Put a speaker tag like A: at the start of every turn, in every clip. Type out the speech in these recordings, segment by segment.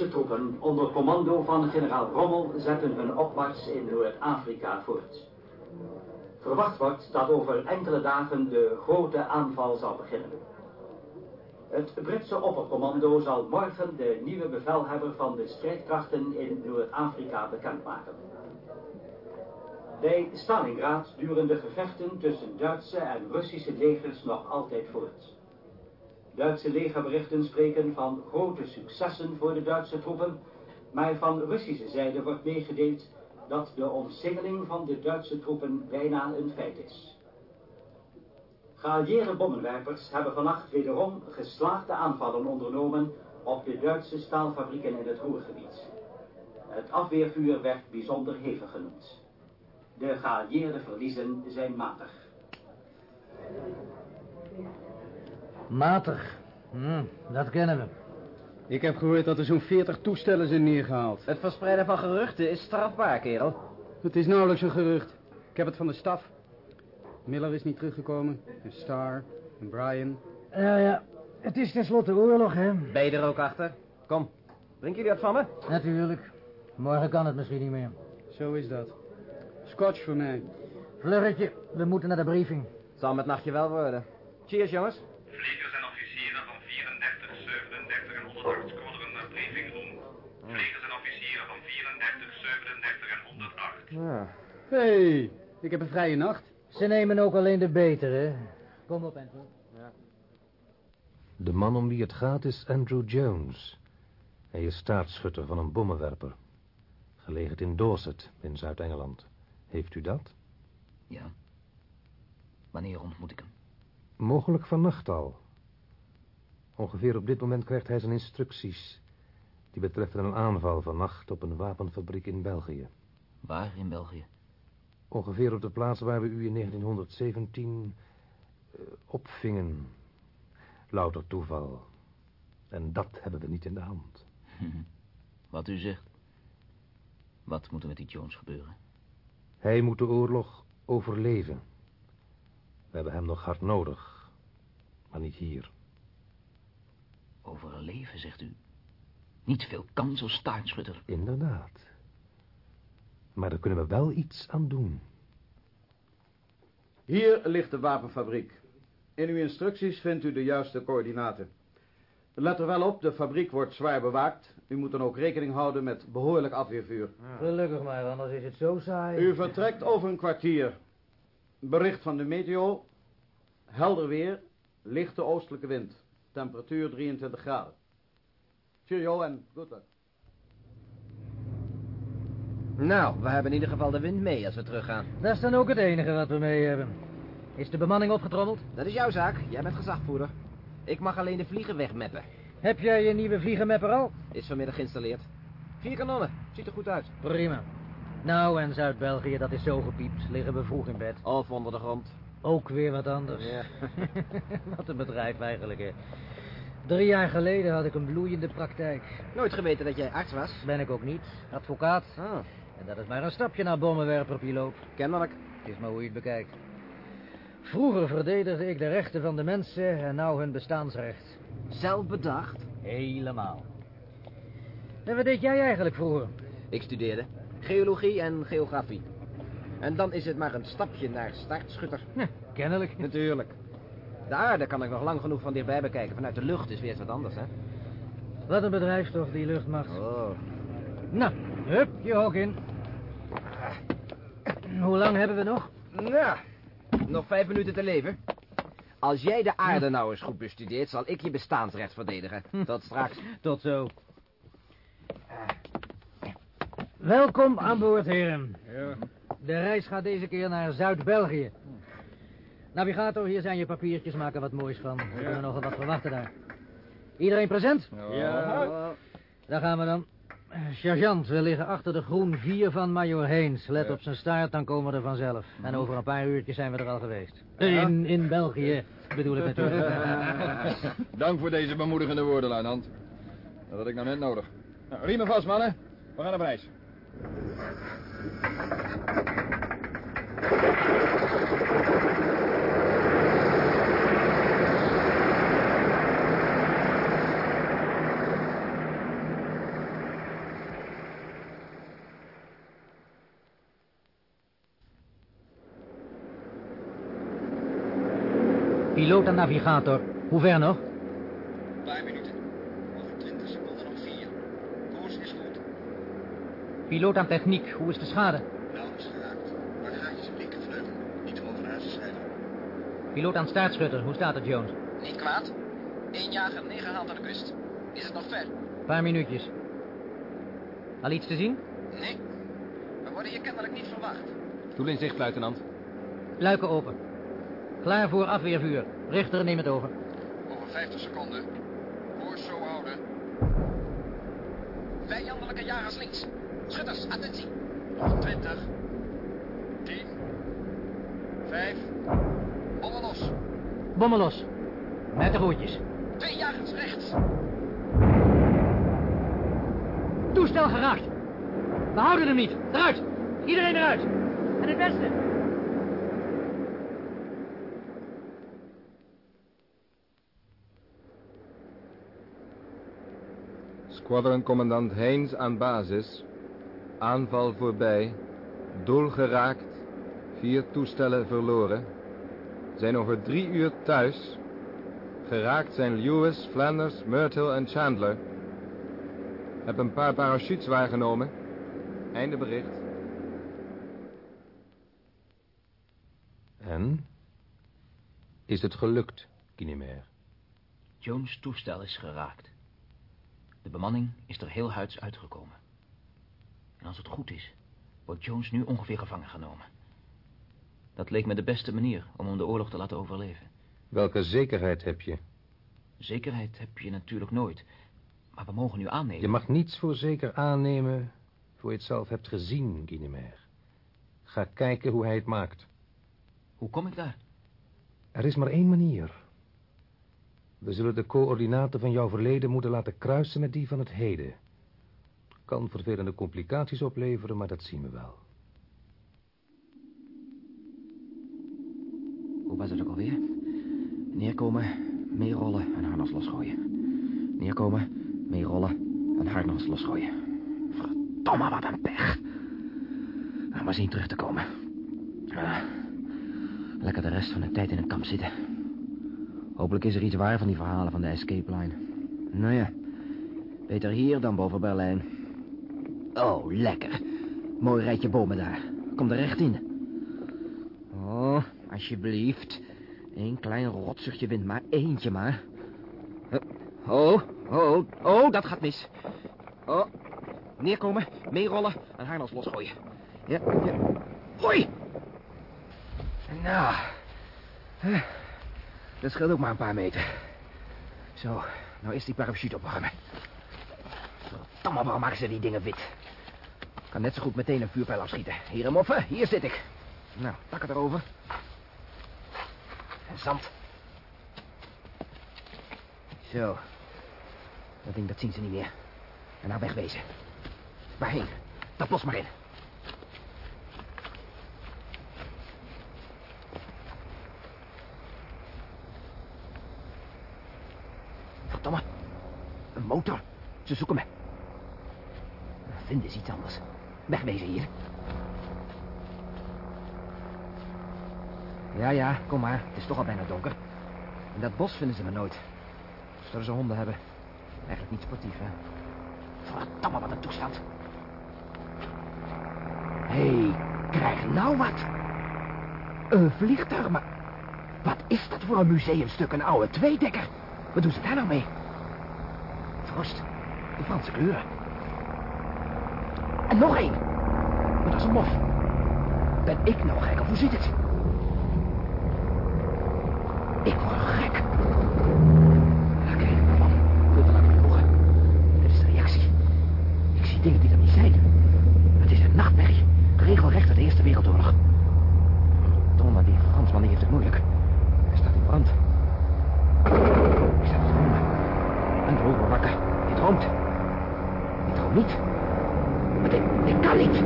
A: Duitse troepen onder commando van generaal Rommel zetten hun opmars in Noord-Afrika voort. Verwacht wordt dat over enkele dagen de grote aanval zal beginnen. Het Britse oppercommando zal morgen de nieuwe bevelhebber van de strijdkrachten in Noord-Afrika bekendmaken. Bij Stalingrad duren de gevechten tussen Duitse en Russische legers nog altijd voort. Duitse legerberichten spreken van grote successen voor de Duitse troepen, maar van Russische zijde wordt meegedeeld dat de omsingeling van de Duitse troepen bijna een feit is. Geallieerde bommenwerpers hebben vannacht wederom geslaagde aanvallen ondernomen op de Duitse staalfabrieken in het Roergebied. Het afweervuur werd bijzonder hevig genoemd. De geallieerde verliezen zijn matig.
B: Matig. Hm, dat kennen we.
C: Ik heb gehoord dat er zo'n 40 toestellen zijn neergehaald.
D: Het verspreiden van geruchten is strafbaar, kerel.
C: Het is nauwelijks een gerucht. Ik heb het van de staf. Miller is niet teruggekomen. En Star. En Brian.
B: Ja, ja. Het is tenslotte oorlog, hè?
D: Ben je er ook achter? Kom, drinken jullie wat van me?
B: Natuurlijk. Morgen kan het misschien niet meer.
C: Zo is dat. Scotch voor mij.
B: Vluggetje, we moeten naar de briefing.
D: Zal met nachtje wel worden. Cheers, jongens.
E: 108.
D: Ja.
C: hey, ik heb een vrije nacht.
B: Ze nemen ook alleen de betere. Kom op, Andrew.
F: De man om wie het gaat is Andrew Jones. Hij is staatsschutter van een bommenwerper. Gelegen in Dorset, in Zuid-Engeland. Heeft u dat?
G: Ja. Wanneer ontmoet ik hem?
F: Mogelijk vannacht al. Ongeveer op dit moment krijgt hij zijn instructies. Die betreffen een aanval vannacht op een wapenfabriek in België.
G: Waar in België?
F: Ongeveer op de plaats waar we u in 1917 eh, opvingen. Louter toeval. En dat hebben we niet in de hand.
G: Wat u zegt. Wat moet er met die Jones gebeuren?
F: Hij moet de oorlog overleven. We hebben hem nog hard nodig. Maar niet hier.
G: Overleven, zegt u. Niet veel kans als staartschutter.
F: Inderdaad. Maar daar kunnen we wel iets aan doen.
H: Hier ligt de wapenfabriek. In uw instructies vindt u de juiste coördinaten. Let er wel op, de fabriek wordt zwaar bewaakt. U moet dan ook rekening houden met behoorlijk afweervuur.
B: Gelukkig maar, anders is het zo saai.
H: U vertrekt over een kwartier. Bericht van de meteo. Helder weer. Lichte oostelijke wind. Temperatuur 23 graden. Cheerio en good luck.
D: Nou, we hebben in ieder geval de wind mee als we teruggaan.
B: Dat is dan ook het enige wat we mee hebben. Is de bemanning opgetrommeld?
D: Dat is jouw zaak. Jij bent gezagvoerder. Ik mag alleen de vliegen wegmeppen.
B: Heb jij je nieuwe vliegenmapper al?
D: Is vanmiddag geïnstalleerd. Vier kanonnen. Ziet er goed uit.
B: Prima. Nou, en Zuid-België, dat is zo gepiept. Liggen we vroeg in bed.
D: Of onder de grond.
B: Ook weer wat anders.
D: Ja.
B: wat een bedrijf eigenlijk, hè. Drie jaar geleden had ik een bloeiende praktijk.
D: Nooit geweten dat jij arts was.
B: Ben ik ook niet. Advocaat.
D: Ah,
B: En dat is maar een stapje naar bommenwerperpiloot.
D: kennelijk.
B: Het is maar hoe je het bekijkt. Vroeger verdedigde ik de rechten van de mensen en nou hun bestaansrecht.
D: Zelf bedacht.
B: Helemaal. En wat deed jij eigenlijk vroeger?
D: Ik studeerde geologie en geografie. En dan is het maar een stapje naar startschutter.
B: Hm, kennelijk.
D: Natuurlijk. De aarde kan ik nog lang genoeg van dichtbij bekijken. Vanuit de lucht is weer eens wat anders, hè?
B: Wat een bedrijf toch, die luchtmacht.
D: Oh.
B: Nou, hup, je hok in. Hoe lang hebben we nog?
D: Nou, nog vijf minuten te leven. Als jij de aarde nou eens goed bestudeert, zal ik je bestaansrecht verdedigen. Tot straks.
B: Tot zo. Welkom aan boord, heren. De reis gaat deze keer naar Zuid-België. Navigator, hier zijn je papiertjes, maak er wat moois van. We kunnen nogal wat verwachten daar. Iedereen present?
H: Ja.
B: Daar gaan we dan. Sergeant, we liggen achter de groen 4 van Major Heens. Let op zijn staart, dan komen we er vanzelf. En over een paar uurtjes zijn we er al geweest. In, in België, bedoel ik natuurlijk.
I: Dank voor deze bemoedigende woorden, luitenant. Dat had ik nou net nodig. Nou, riemen vast, mannen. We gaan op reis.
B: Piloot en navigator. Hoe ver nog?
J: Een paar minuten. Over 20 seconden nog vier. Koers is goed.
B: Piloot aan techniek. Hoe is de schade?
J: Nauwelijks geraakt. Maar gaatjes op linkervleugel. Niet te scheiden.
B: Piloot aan staartschutter. Hoe staat het, Jones?
K: Niet kwaad. Eén jager neergehaald aan de kust. Is het nog ver?
B: Paar minuutjes. Al iets te zien?
K: Nee. We worden hier kennelijk niet verwacht.
L: Doel in zicht, luitenant.
B: Luiken open. Klaar voor afweervuur. Richter, neem het over.
J: Over 50 seconden. Koers zo houden.
K: Vijandelijke jagers links. Schutters, attentie.
J: Nog 20. 10. 5. Bommen los.
B: Bommen los. Met de roertjes.
K: Twee jagers rechts.
B: Toestel geraakt. We houden hem niet. Eruit. Iedereen eruit. En het beste.
I: Squadron-commandant Heens aan basis. Aanval voorbij. Doel geraakt. Vier toestellen verloren. Zijn over drie uur thuis. Geraakt zijn Lewis, Flanders, Myrtle en Chandler. Heb een paar parachutes waargenomen. Einde bericht.
F: En? Is het gelukt, Kinemer?
G: Jones' toestel is geraakt. De bemanning is er heel huids uitgekomen. En als het goed is, wordt Jones nu ongeveer gevangen genomen. Dat leek me de beste manier om hem de oorlog te laten overleven.
F: Welke zekerheid heb je?
G: Zekerheid heb je natuurlijk nooit. Maar we mogen nu aannemen...
F: Je mag niets voor zeker aannemen voor je het zelf hebt gezien, Guinemer. Ga kijken hoe hij het maakt.
G: Hoe kom ik daar?
F: Er is maar één manier. We zullen de coördinaten van jouw verleden moeten laten kruisen met die van het heden. Kan vervelende complicaties opleveren, maar dat zien we wel.
K: Hoe was het ook alweer? Neerkomen, meerollen en harnas losgooien. Neerkomen, meerollen en harnas losgooien. Verdomme, wat een pech. Nou, maar zien terug te komen. Lekker de rest van de tijd in een kamp zitten. Hopelijk is er iets waar van die verhalen van de escape line. Nou ja, beter hier dan boven Berlijn. Oh, lekker. Mooi rijtje bomen daar. Kom er recht in. Oh, alsjeblieft. Eén klein rotzuchtje wind, maar eentje maar. Oh, oh, oh, dat gaat mis. Oh, neerkomen, meerollen en harnas losgooien. Ja, ja. Hoi! Nou, hè, dat scheelt ook maar een paar meter. Zo, nou is die parachute opwarmen. Verdamme, waarom maken ze die dingen wit? Kan net zo goed meteen een vuurpijl afschieten. Hier in moffen, hier zit ik. Nou, takken erover. En zand. Zo. Dat ding, dat zien ze niet meer. En nou wegwezen. Waarheen? Dat bos maar in. Verdomme. Een motor. Ze zoeken me. Vinden is iets anders. Wegwezen hier. Ja, ja, kom maar. Het is toch al bijna donker. In dat bos vinden ze me nooit. Zullen ze honden hebben. Eigenlijk niet sportief, hè? Verdamme, wat een toestand. Hé, hey, krijg nou wat. Een vliegtuig. Wat is dat voor een museumstuk, een oude tweedekker? Wat doen ze daar nou mee? Frost, de Franse kleuren. En nog één. Maar dat is een mof. Ben ik nou gek of hoe zit het? Ik word gek. Oké, man. Veel te lang gevlogen. Dit is de reactie. Ik zie dingen die er niet zijn. Het is een nachtmerrie. Regelrecht uit de Eerste Wereldoorlog. Verdomme, die Fransman die heeft het moeilijk. Hij staat in brand. Ik sta te dromen. En de horen wakker. Je droomt. Ik droom niet. Maar dit, dit kan niet.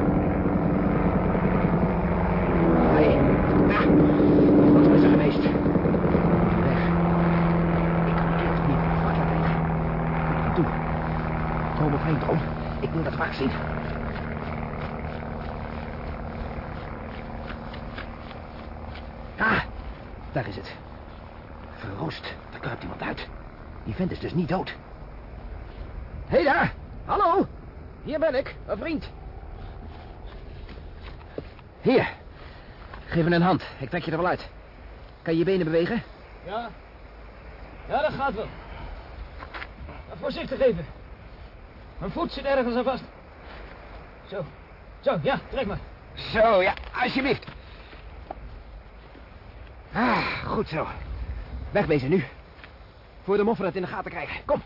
K: Nee. Ah, wat is er geweest? Weg. Ik kan die kerels niet meer vlak laten liggen. Wat doen? Droom of geen droom? Ik wil dat vaak zien. Ah, daar is het.
D: Roest, daar kruipt iemand uit. Die vent is dus niet dood. Hé hey daar! Hallo! Hier ben ik, een vriend. Hier. Geef me een hand. Ik trek je er wel uit. Kan je je benen bewegen?
B: Ja. Ja, dat gaat wel. Maar voorzichtig even. Mijn voet zit ergens aan vast. Zo. Zo, ja, trek maar.
D: Zo, ja, alsjeblieft. Ah, goed zo. Wegwezen nu. Voor de moffer het in de gaten krijgen. Kom.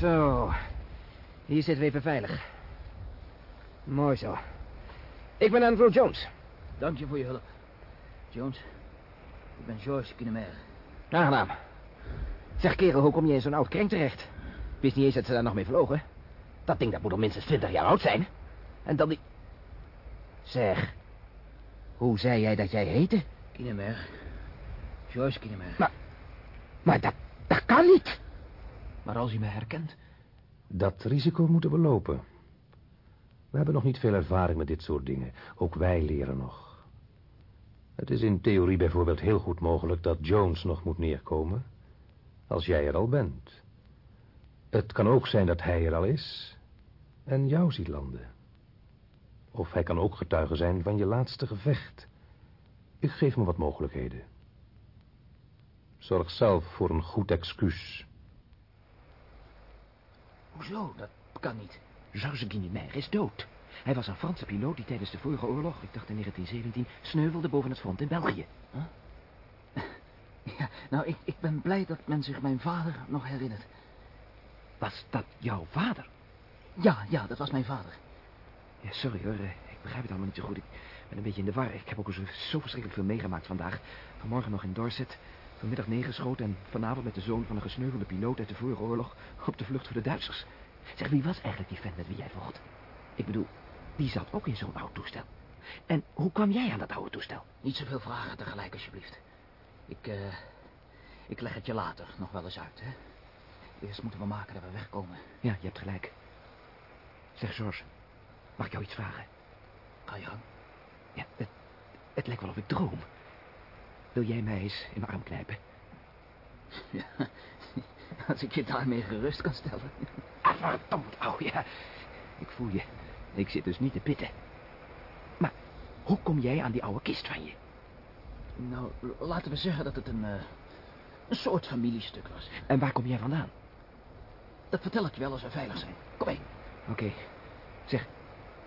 D: Zo. Hier zitten we even veilig. Mooi zo. Ik ben Andrew Jones.
G: Dank je voor je hulp. Jones, ik ben George Kinemer.
D: Aangenaam. Zeg, kerel, hoe kom je in zo'n oud krenk terecht? Ik wist niet eens dat ze daar nog mee vlogen. Dat ding dat moet al minstens twintig jaar oud zijn. En dan die... Zeg, hoe zei jij dat jij heette?
G: Kinemer. George Kinemer.
D: Maar, maar dat, dat kan niet.
G: Maar als u me herkent...
F: Dat risico moeten we lopen. We hebben nog niet veel ervaring met dit soort dingen. Ook wij leren nog. Het is in theorie bijvoorbeeld heel goed mogelijk dat Jones nog moet neerkomen. Als jij er al bent. Het kan ook zijn dat hij er al is. En jou ziet landen. Of hij kan ook getuige zijn van je laatste gevecht. Ik geef me wat mogelijkheden. Zorg zelf voor een goed excuus.
G: Hoezo? Dat kan niet.
D: Georges Guinemer is dood. Hij was een Franse piloot die tijdens de vorige oorlog, ik dacht in 1917, sneuvelde boven het front in België.
G: Ja, nou, ik, ik ben blij dat men zich mijn vader nog herinnert.
D: Was dat jouw vader?
G: Ja, ja, dat was mijn vader.
D: Ja, sorry hoor, eh, ik begrijp het allemaal niet zo goed. Ik ben een beetje in de war. Ik heb ook zo verschrikkelijk veel meegemaakt vandaag. Vanmorgen nog in Dorset, vanmiddag neergeschoten... en vanavond met de zoon van een gesneuvelde piloot uit de vorige oorlog... op de vlucht voor de Duitsers. Zeg, wie was eigenlijk die vent met wie jij vocht? Ik bedoel, die zat ook in zo'n oud toestel. En hoe kwam jij aan dat oude toestel?
G: Niet zoveel vragen tegelijk, alsjeblieft. Ik, eh... ik leg het je later nog wel eens uit, hè. Eerst moeten we maken dat we wegkomen.
D: Ja, je hebt gelijk. Zeg, George, mag ik jou iets vragen?
G: Ga je gang.
D: Ja, het, het lijkt wel of ik droom. Wil jij mij eens in mijn arm knijpen?
G: Ja, als ik je daarmee gerust kan stellen.
D: Ah, verdomd, oh ja. Ik voel je. Ik zit dus niet te pitten. Maar hoe kom jij aan die oude kist van je?
G: Nou, laten we zeggen dat het een, eh, een soort familiestuk was.
D: En waar kom jij vandaan?
G: Dat vertel ik je wel als we veilig zijn. Kom mee.
D: Oké. Zeg,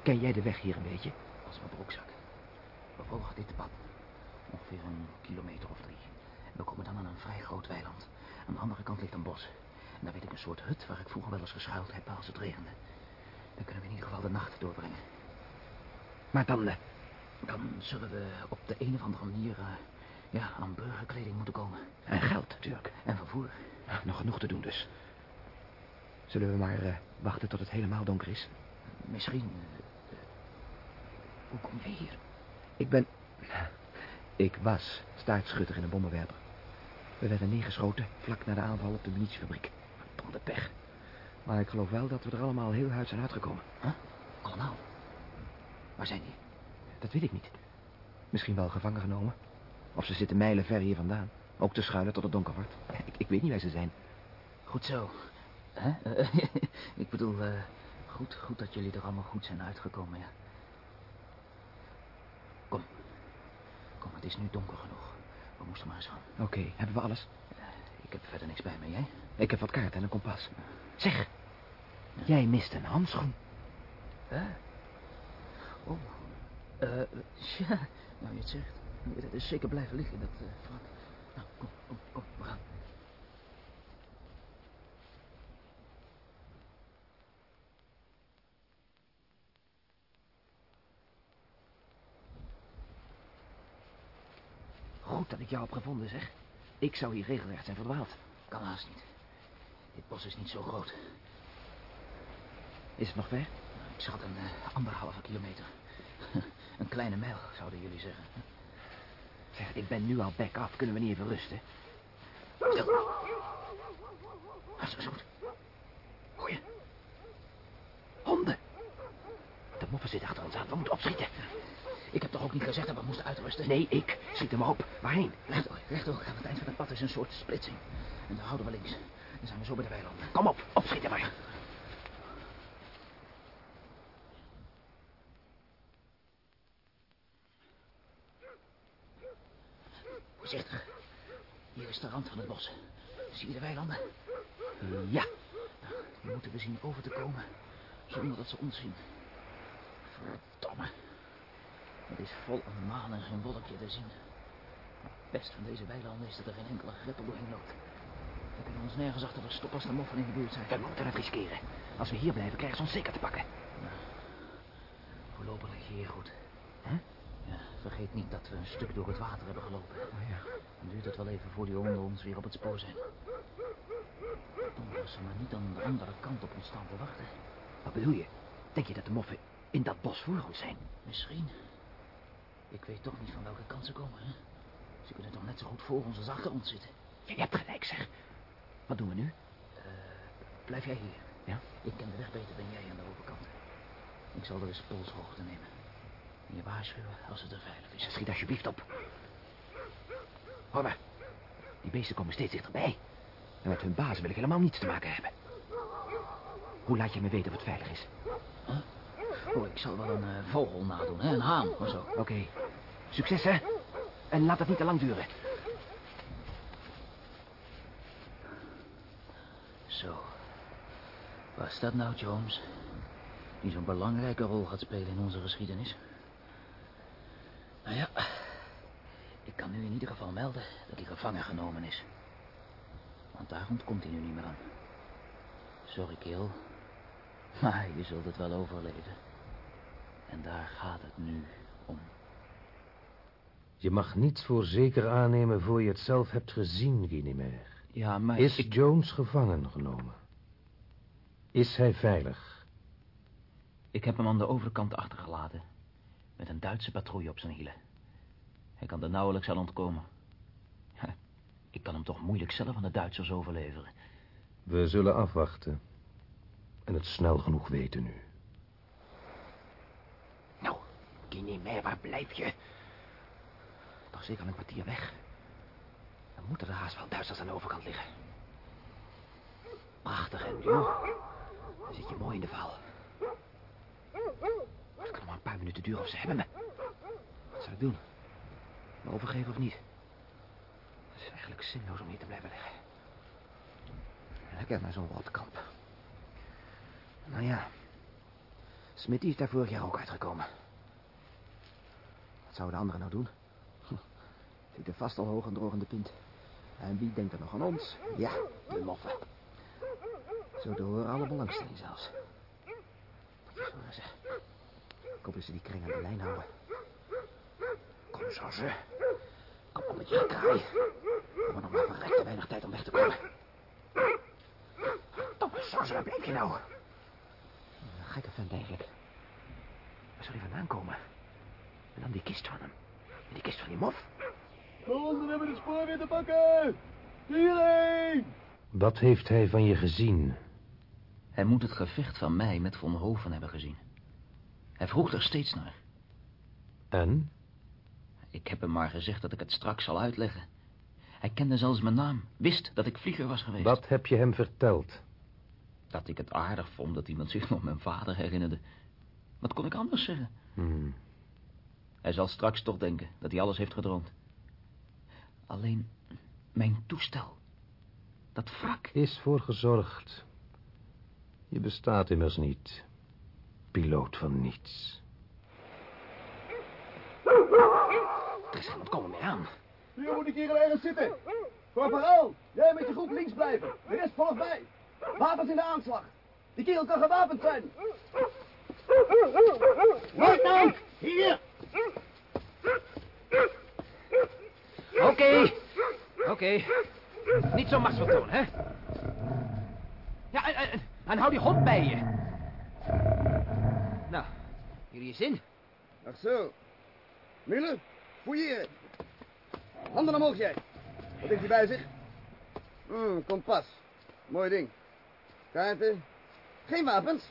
D: ken jij de weg hier een beetje?
G: Als mijn broekzak. We volgen dit pad. Ongeveer kilometer of drie. We komen dan aan een vrij groot weiland. Aan de andere kant ligt een bos. En daar weet ik een soort hut waar ik vroeger wel eens geschuild heb als het regende. Daar kunnen we in ieder geval de nacht doorbrengen.
D: Maar dan... eh,
G: Dan zullen we op de een of andere manier... eh, ja, aan burgerkleding moeten komen.
D: En geld natuurlijk.
G: En vervoer.
D: Nou, nog genoeg te doen dus. Zullen we maar eh, wachten tot het helemaal donker is?
G: Misschien... hoe kom jij hier?
D: Ik ben... Ik was staartschutter in een bommenwerper. We werden neergeschoten vlak na de aanval op de munitiefabriek. Verdomde pech. Maar ik geloof wel dat we er allemaal heel huid zijn uitgekomen.
G: Huh? Allemaal? Waar zijn die?
D: Dat weet ik niet. Misschien wel gevangen genomen. Of ze zitten mijlen ver hier vandaan. Ook te schuilen tot het donker wordt. Ik, ik weet niet waar ze zijn.
G: Goed zo. Hè? Eh, ik bedoel, eh, goed, goed dat jullie er allemaal goed zijn uitgekomen, ja. Kom. Kom, het is nu donker genoeg. We moesten maar eens gaan.
D: Oké, hebben we alles?
G: Ik heb verder niks bij me, jij?
D: Ik heb wat kaarten en een kompas. Zeg, jij mist een handschoen.
G: Hè? Oh. Eh, ja, nou je het zegt. Dat is zeker blijven liggen dat uh. Nou, kom, kom, kom, we gaan.
D: Goed dat ik jou heb gevonden, zeg. Ik zou hier regelrecht zijn verdwaald.
G: Kan haast niet. Dit bos is niet zo groot.
D: Is het nog ver?
G: Ik schat een eh, anderhalve kilometer. een kleine mijl, zouden jullie zeggen.
D: Zeg, ik ben nu al back af. Kunnen we niet even rusten?
G: Stil. Als zo goed. Hoor je?
D: Honden. De moffen zitten achter ons aan. We moeten opschieten.
G: Ik heb toch ook niet gezegd dat we moesten uitrusten?
D: Nee, ik. Schiet hem op. Waarheen?
G: Rechtdoor, rechtdoor. Aan het eind van het pad is een soort splitsing. En daar houden we links. Dan zijn we zo bij de weilanden.
D: Kom op, opschieten maar.
G: Voorzichtig. Hier is de rand van het bos. Zie je de weilanden?
D: Ja.
G: Nou, die moeten we zien over te komen. Zonder dat ze ons zien. Verdomme. Het is vol een maan en geen wolkje te zien. Maar het best van deze weilanden is dat er geen enkele greppel doorheen loopt. We kunnen ons nergens achter verstoppen als de moffen in de buurt zijn.
D: We moeten het riskeren. Als we hier blijven, krijgen ze ons zeker te pakken.
G: Voorlopig lig je hier goed. Ja, vergeet niet dat we een stuk door het water hebben gelopen.
D: Oh ja.
G: Dan duurt het wel even voor die honden ons weer op het spoor zijn. Dan als ze maar niet aan de andere kant op ons staan te wachten.
D: Wat bedoel je? Denk je dat de moffen in dat bos voor ons zijn?
G: Misschien. Ik weet toch niet van welke kant ze komen, hè? Ze kunnen toch net zo goed voor ons als achter ons zitten.
D: Je hebt gelijk, zeg. Wat doen we nu?
G: Uh, blijf jij hier.
D: Ja?
G: Ik ken de weg beter dan jij aan de overkant. Ik zal er eens polshoogte nemen. En je waarschuwen als het er veilig is.
D: Schiet alsjeblieft op. Hoor maar. Die beesten komen steeds dichterbij. En met hun bazen wil ik helemaal niets te maken hebben. Hoe laat je me weten of het veilig is?
G: Huh? Oh, ik zal wel een uh, vogel nadoen, hè? Een haan of zo.
D: Oké. Okay. Succes, hè? En laat het niet te lang duren.
G: Zo. Was dat nou, Jones? Die zo'n belangrijke rol gaat spelen in onze geschiedenis. Nou ja, ik kan nu in ieder geval melden dat hij gevangen genomen is. Want daar komt hij nu niet meer aan. Sorry, Keel. Maar je zult het wel overleven. En daar gaat het nu om.
F: Je mag niets voor zeker aannemen voor je het zelf hebt gezien, Guinevere.
G: Ja, maar
F: Is
G: ik...
F: Jones gevangen genomen? Is hij veilig?
G: Ik heb hem aan de overkant achtergelaten. Met een Duitse patrouille op zijn hielen. Hij kan er nauwelijks aan ontkomen. Ja, ik kan hem toch moeilijk zelf aan de Duitsers overleveren.
F: We zullen afwachten. En het snel genoeg weten nu.
D: Nou, Guinea, waar blijf je? Toch zeker een kwartier weg. Dan moeten er haast wel Duitsers aan de overkant liggen. Prachtig, hè, joh. Dan zit je mooi in de val. Het kan nog maar een paar minuten duren of ze hebben me. Wat zal ik doen? Me overgeven of niet? Het is eigenlijk zinloos om hier te blijven liggen. Lekker naar zo'n rotkamp. Nou ja. Smitty is daar vorig jaar ook uitgekomen. Zouden de anderen nou doen? Zit er vast al hoog en droog de pint. En wie denkt er nog aan ons? Ja, de moffen. Zo te horen alle belangstelling zelfs. Zo ze. Ik hoop dat ze die kring aan de lijn houden. Kom, George. Kom op met je kraai. We hebben nog maar verrekte weinig tijd om weg te komen. Domme George, waar blijf je nou? Een gekke vent eigenlijk. Waar zou hij vandaan komen? En dan die kist van hem. En die kist van die mof.
M: Kom, we hebben de spoor weer te pakken. Hierheen.
F: Wat heeft hij van je gezien?
G: Hij moet het gevecht van mij met Von Hoven hebben gezien. Hij vroeg er steeds naar.
F: En?
G: Ik heb hem maar gezegd dat ik het straks zal uitleggen. Hij kende zelfs mijn naam. Wist dat ik vlieger was geweest.
F: Wat heb je hem verteld?
G: Dat ik het aardig vond dat iemand zich nog mijn vader herinnerde. Wat kon ik anders zeggen?
F: Hmm.
G: Hij zal straks toch denken dat hij alles heeft gedroomd. Alleen mijn toestel. Dat wrak.
F: Is voor gezorgd. Je bestaat immers niet. Piloot van niets.
D: Er is iemand komen mee aan.
M: Hier moet ik hier ergens zitten. Corporaal, jij met je groep links blijven. De rest volgt mij. Wapens in de aanslag. Die kerel kan gewapend zijn. Luitenant, hier.
D: Oké. Okay. Oké. Okay. Niet zo machtsvertoon, hè? Ja, en, en, en, hou die hond bij je. Nou, jullie zin?
M: Ach zo. Muller, fouilleren. Handen omhoog, jij. Wat heeft hij bij zich? Hmm, kompas. Mooi ding. Kaarten. Geen wapens.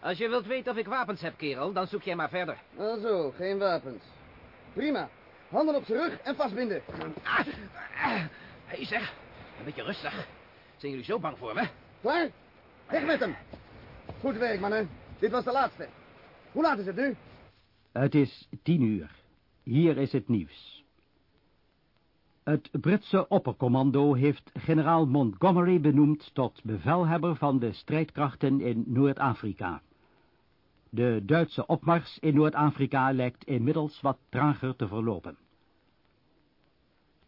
D: Als je wilt weten of ik wapens heb, kerel, dan zoek jij maar verder.
M: Ah zo, geen wapens. Prima. Handen op zijn rug en vastbinden.
D: Ah, Hé hey zeg, een beetje rustig. Zijn jullie zo bang voor me?
M: Klaar? Weg met hem. Goed werk, mannen. Dit was de laatste. Hoe laat is het nu?
A: Het is tien uur. Hier is het nieuws. Het Britse oppercommando heeft generaal Montgomery benoemd tot bevelhebber van de strijdkrachten in Noord-Afrika. De Duitse opmars in Noord-Afrika lijkt inmiddels wat trager te verlopen.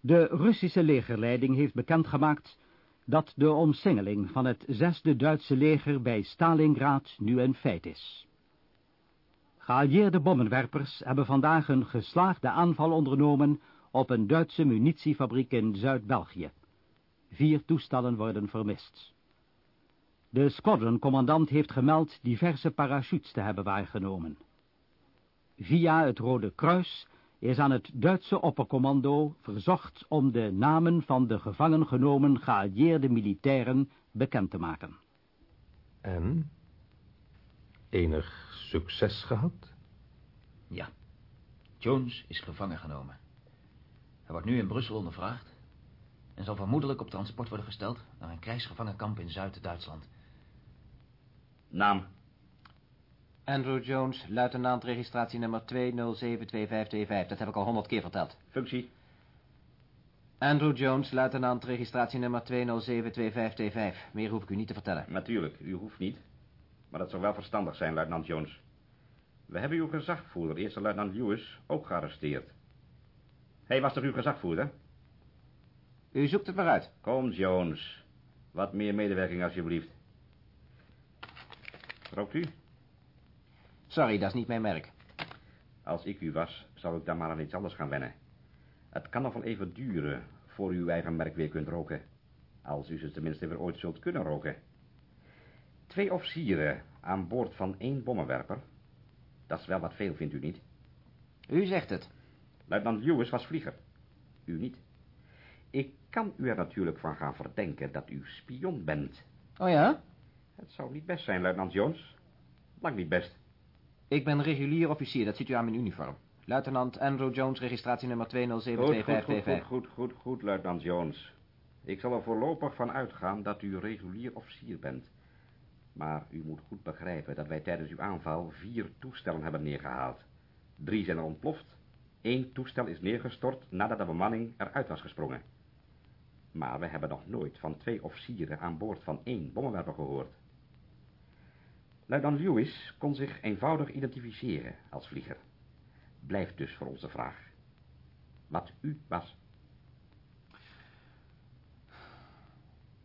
A: De Russische legerleiding heeft bekendgemaakt dat de omsingeling van het zesde Duitse leger bij Stalingrad nu een feit is. Geallieerde bommenwerpers hebben vandaag een geslaagde aanval ondernomen op een Duitse munitiefabriek in Zuid-België. Vier toestellen worden vermist. De squadron-commandant heeft gemeld diverse parachutes te hebben waargenomen. Via het Rode Kruis is aan het Duitse oppercommando verzocht om de namen van de gevangen genomen geallieerde militairen bekend te maken.
F: En? Enig succes gehad?
G: Ja. Jones is gevangen genomen. Hij wordt nu in Brussel ondervraagd en zal vermoedelijk op transport worden gesteld naar een krijgsgevangenkamp in Zuid-Duitsland.
N: Naam?
D: Andrew Jones, luitenant, registratienummer 2072525. Dat heb ik al honderd keer verteld.
N: Functie?
D: Andrew Jones, luitenant, registratienummer 2072525. Meer hoef ik u niet te vertellen.
O: Natuurlijk, u hoeft niet. Maar dat zou wel verstandig zijn, luitenant Jones. We hebben uw gezagvoerder, eerste luitenant Lewis, ook gearresteerd. Hij was toch uw gezagvoerder?
D: U zoekt het maar uit.
O: Kom, Jones. Wat meer medewerking, alsjeblieft. Rookt u?
D: Sorry, dat is niet mijn merk.
O: Als ik u was, zou ik dan maar aan iets anders gaan wennen. Het kan nog wel even duren voor u uw eigen merk weer kunt roken. Als u ze tenminste weer ooit zult kunnen roken. Twee officieren aan boord van één bommenwerper. Dat is wel wat veel, vindt u niet?
D: U zegt het.
O: Luitenant Lewis was vlieger. U niet. Ik kan u er natuurlijk van gaan verdenken dat u spion bent.
D: Oh ja?
O: Het zou niet best zijn, luitenant Jones. Lang niet best.
D: Ik ben regulier officier, dat ziet u aan mijn uniform. Luitenant Andrew Jones, registratienummer 2072525.
O: Goed, goed, goed, goed, goed, luitenant Jones. Ik zal er voorlopig van uitgaan dat u regulier officier bent. Maar u moet goed begrijpen dat wij tijdens uw aanval vier toestellen hebben neergehaald. Drie zijn er ontploft. Eén toestel is neergestort nadat de bemanning eruit was gesprongen. Maar we hebben nog nooit van twee officieren aan boord van één bommenwerper gehoord. Luitenant Lewis kon zich eenvoudig identificeren als vlieger. Blijft dus voor ons de vraag. Wat u was.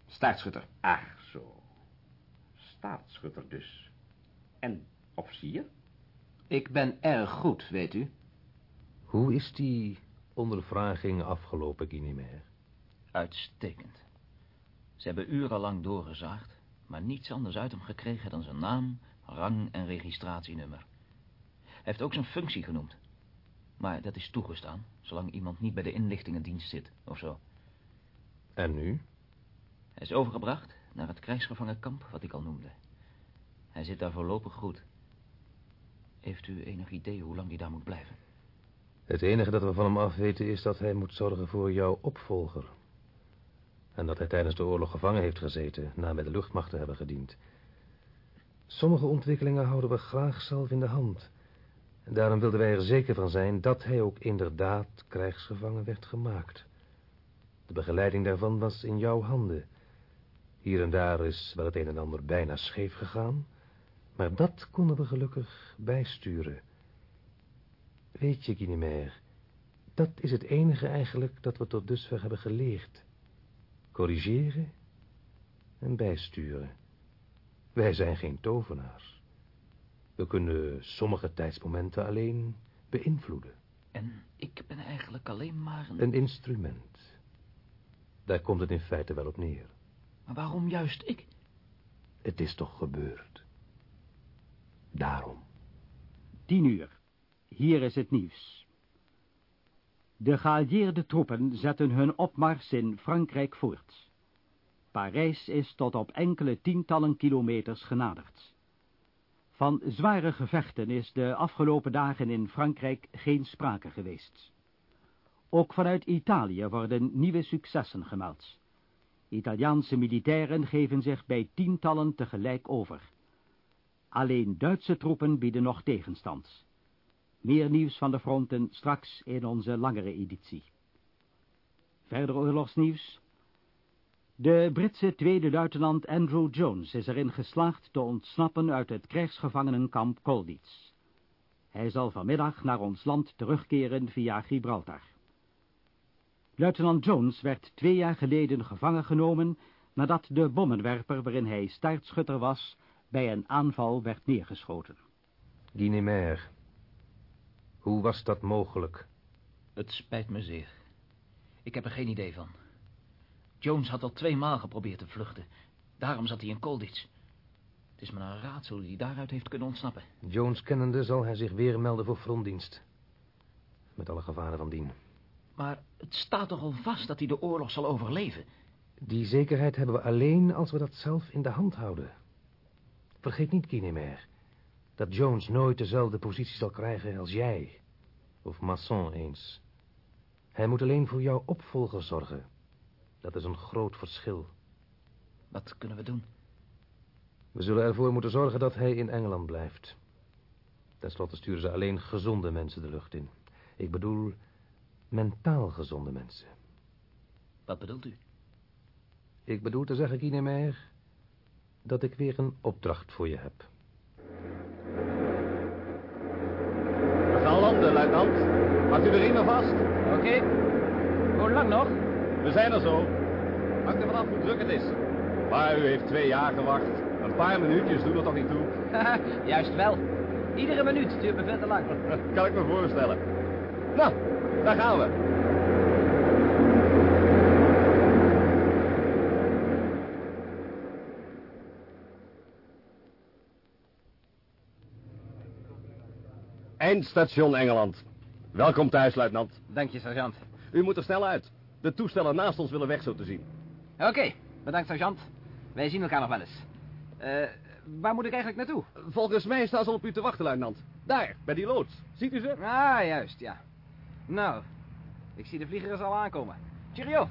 D: Staartschutter.
O: Ach zo. Staartschutter dus. En officier?
D: Ik ben erg goed, weet u.
F: Hoe is die ondervraging afgelopen, Guinemer?
G: Uitstekend. Ze hebben urenlang doorgezaagd, maar niets anders uit hem gekregen dan zijn naam, rang en registratienummer. Hij heeft ook zijn functie genoemd. Maar dat is toegestaan, zolang iemand niet bij de inlichtingendienst zit, of zo.
F: En nu?
G: Hij is overgebracht naar het krijgsgevangenkamp, wat ik al noemde. Hij zit daar voorlopig goed. Heeft u enig idee hoe lang hij daar moet blijven?
F: Het enige dat we van hem afweten is dat hij moet zorgen voor jouw opvolger. En dat hij tijdens de oorlog gevangen heeft gezeten, na bij de luchtmacht te hebben gediend. Sommige ontwikkelingen houden we graag zelf in de hand. En daarom wilden wij er zeker van zijn dat hij ook inderdaad krijgsgevangen werd gemaakt. De begeleiding daarvan was in jouw handen. Hier en daar is wel het een en ander bijna scheef gegaan, maar dat konden we gelukkig bijsturen. Weet je, Guinemer, dat is het enige eigenlijk dat we tot dusver hebben geleerd. Corrigeren en bijsturen. Wij zijn geen tovenaars. We kunnen sommige tijdsmomenten alleen beïnvloeden.
G: En ik ben eigenlijk alleen maar een...
F: Een instrument. Daar komt het in feite wel op neer.
G: Maar waarom juist ik?
F: Het is toch gebeurd. Daarom.
A: Tien uur. Hier is het nieuws. De geallieerde troepen zetten hun opmars in Frankrijk voort. Parijs is tot op enkele tientallen kilometers genaderd. Van zware gevechten is de afgelopen dagen in Frankrijk geen sprake geweest. Ook vanuit Italië worden nieuwe successen gemeld. Italiaanse militairen geven zich bij tientallen tegelijk over. Alleen Duitse troepen bieden nog tegenstand. Meer nieuws van de fronten straks in onze langere editie. Verder oorlogsnieuws. De Britse tweede luitenant Andrew Jones is erin geslaagd te ontsnappen uit het krijgsgevangenenkamp Colditz. Hij zal vanmiddag naar ons land terugkeren via Gibraltar. Luitenant Jones werd twee jaar geleden gevangen genomen nadat de bommenwerper waarin hij staartschutter was bij een aanval werd neergeschoten.
F: Guinemer, hoe was dat mogelijk?
D: Het spijt me zeer. Ik heb er geen idee van. Jones had al twee maal geprobeerd te vluchten. Daarom zat hij in Colditz. Het is me een raadsel hoe hij daaruit heeft kunnen ontsnappen.
F: Jones kennende zal hij zich weer melden voor frontdienst. Met alle gevaren van dien.
D: Maar het staat toch al vast dat hij de oorlog zal overleven?
F: Die zekerheid hebben we alleen als we dat zelf in de hand houden. Vergeet niet, Kinemer, dat Jones nooit dezelfde positie zal krijgen als jij. Of Masson eens. Hij moet alleen voor jouw opvolger zorgen. Dat is een groot verschil.
D: Wat kunnen we doen?
F: We zullen ervoor moeten zorgen dat hij in Engeland blijft. Ten slotte sturen ze alleen gezonde mensen de lucht in. Ik bedoel, mentaal gezonde mensen.
D: Wat bedoelt u?
F: Ik bedoel te zeggen, Kinemer, dat ik weer een opdracht voor je heb.
N: We gaan landen, luitenant. Maakt u de riemen vast?
D: Oké. Hoe lang nog?
N: We zijn er zo. Hangt er vanaf hoe druk het is. Maar u heeft twee jaar gewacht. Een paar minuutjes doen er toch niet toe?
D: Juist wel. Iedere minuut duurt me veel te lang.
N: kan ik me voorstellen. Nou, daar gaan we. Eindstation Engeland. Welkom thuis, luitenant.
D: Dank je, sergeant.
N: U moet er snel uit. De toestellen naast ons willen weg, zo te zien.
D: Oké, bedankt, sergeant. Wij zien elkaar nog wel eens. Eh, waar moet ik eigenlijk naartoe?
N: Volgens mij staan ze op u te wachten, luitenant. Daar, bij die loods. Ziet u ze?
D: Ah, juist, ja. Nou, ik zie de vliegers al aankomen. Cheerio.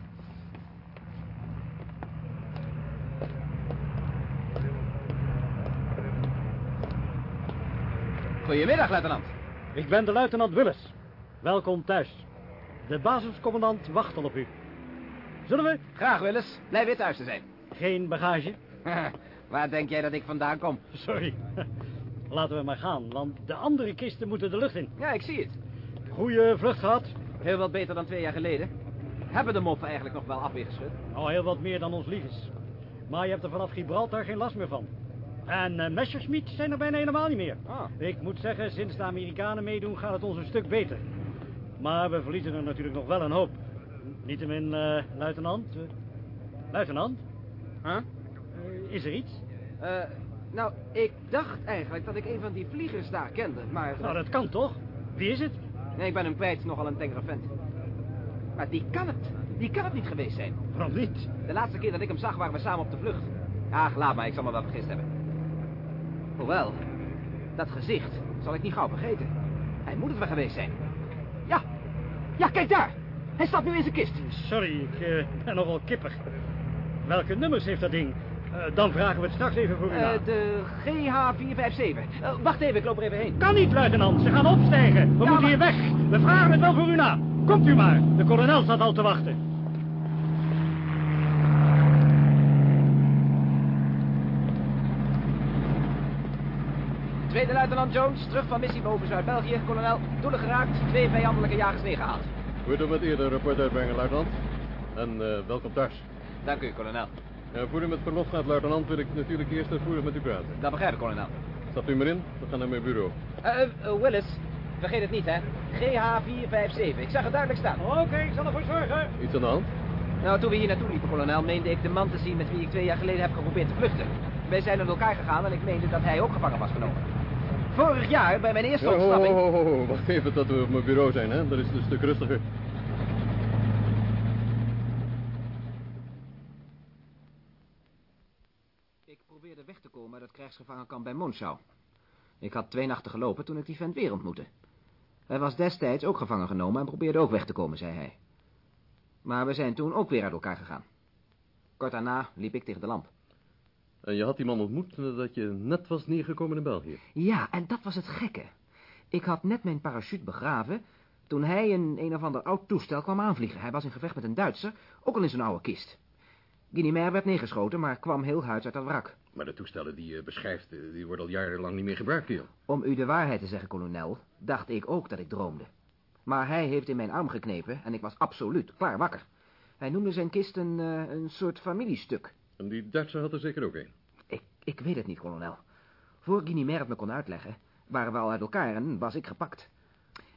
D: Goedemiddag, luitenant.
P: Ik ben de luitenant Willis. Welkom thuis. De basiscommandant wacht al op u. Zullen we?
D: Graag, Willis. Blij weer thuis te zijn.
P: Geen bagage?
D: Waar denk jij dat ik vandaan kom?
P: Sorry. Laten we maar gaan, want de andere kisten moeten de lucht in.
D: Ja, ik zie het.
P: Goeie vlucht gehad.
D: Heel wat beter dan twee jaar geleden. Hebben de moffen eigenlijk nog wel afweergeschud?
P: Oh, heel wat meer dan ons lief is. Maar je hebt er vanaf Gibraltar geen last meer van. En uh, Messerschmitt zijn er bijna helemaal niet meer.
D: Ah.
P: Ik moet zeggen, sinds de Amerikanen meedoen gaat het ons een stuk beter. Maar we verliezen er natuurlijk nog wel een hoop. Niettemin, uh, luitenant. Uh, luitenant?
D: Huh?
P: is er iets?
D: Eh, nou, ik dacht eigenlijk dat ik een van die vliegers daar kende, maar...
P: Nou, dat kan toch? Wie is het?
D: Nee, ik ben hem kwijt, nogal een tengere vent. Maar die kan het. Die kan het niet geweest zijn.
P: Waarom niet?
D: De laatste keer dat ik hem zag waren we samen op de vlucht. Ach, laat maar, ik zal me wel vergist hebben. Hoewel, dat gezicht zal ik niet gauw vergeten. Hij moet het wel geweest zijn. Ja, ja, kijk daar. Hij staat nu in zijn kist.
P: Sorry, ik uh, ben nogal kippig. Welke nummers heeft dat ding? Uh, dan vragen we het straks even voor u
D: uh,
P: na.
D: De GH457. wacht even, ik loop er even heen.
P: Kan niet, luitenant. Ze gaan opstijgen. We
D: Ja,
P: moeten
D: maar-
P: hier weg. We vragen het wel voor u na. Komt u maar. De kolonel staat al te wachten.
D: Tweede luitenant Jones, terug van missie boven Zuid-België. Kolonel, doelen geraakt, twee vijandelijke jagers neergehaald.
Q: We doen met eerder rapport uitbrengen, luitenant. En eh, welkom thuis.
D: Dank u, kolonel.
Q: Ja, voor u met verlof gaat, luitenant, wil ik natuurlijk eerst uitvoerig met u praten.
D: Dat begrijp ik, kolonel.
Q: Stapt u maar in, we gaan naar mijn bureau.
D: Eh, eh, Willis, vergeet het niet, hè. GH457. Ik zag het duidelijk staan.
P: Oké, ik zal ervoor zorgen.
Q: Iets aan de hand?
D: Nou, toen we hier naartoe liepen, kolonel, meende ik de man te zien met wie ik twee jaar geleden heb geprobeerd te vluchten. Wij zijn uit elkaar gegaan en ik meende dat hij ook gevangen was genomen. Vorig jaar, bij mijn eerste ontsnapping...
Q: ho. Wacht even tot we op mijn bureau zijn, hè. Dat is een stuk rustiger.
D: Ik probeerde weg te komen uit het krijgsgevangenkamp bij Monschau.
G: Ik had twee nachten gelopen toen ik die vent weer ontmoette. Hij was destijds ook gevangen genomen en probeerde ook weg te komen, zei hij. Maar we zijn toen ook weer uit elkaar gegaan. Kort daarna liep ik tegen de lamp.
Q: En je had die man ontmoet nadat je net was neergekomen in België.
G: Ja, en dat was het gekke. Ik had net mijn parachute begraven toen hij in een of ander oud toestel kwam aanvliegen. Hij was in gevecht met een Duitser, ook al in zijn oude kist. Guinea werd neergeschoten, maar kwam heel huids uit dat wrak.
Q: Maar de toestellen die je beschrijft, eh, die worden al jarenlang niet meer gebruikt, joh.
G: Om u de waarheid te zeggen, kolonel, dacht ik ook dat ik droomde. Maar hij heeft in mijn arm geknepen en ik was absoluut klaar wakker. Hij noemde zijn kist een, uh, een soort familiestuk.
Q: En die Duitser had er zeker ook een?
G: Ik, ik weet het niet, kolonel. Voor Guinea het me kon uitleggen, waren we al uit elkaar en was ik gepakt.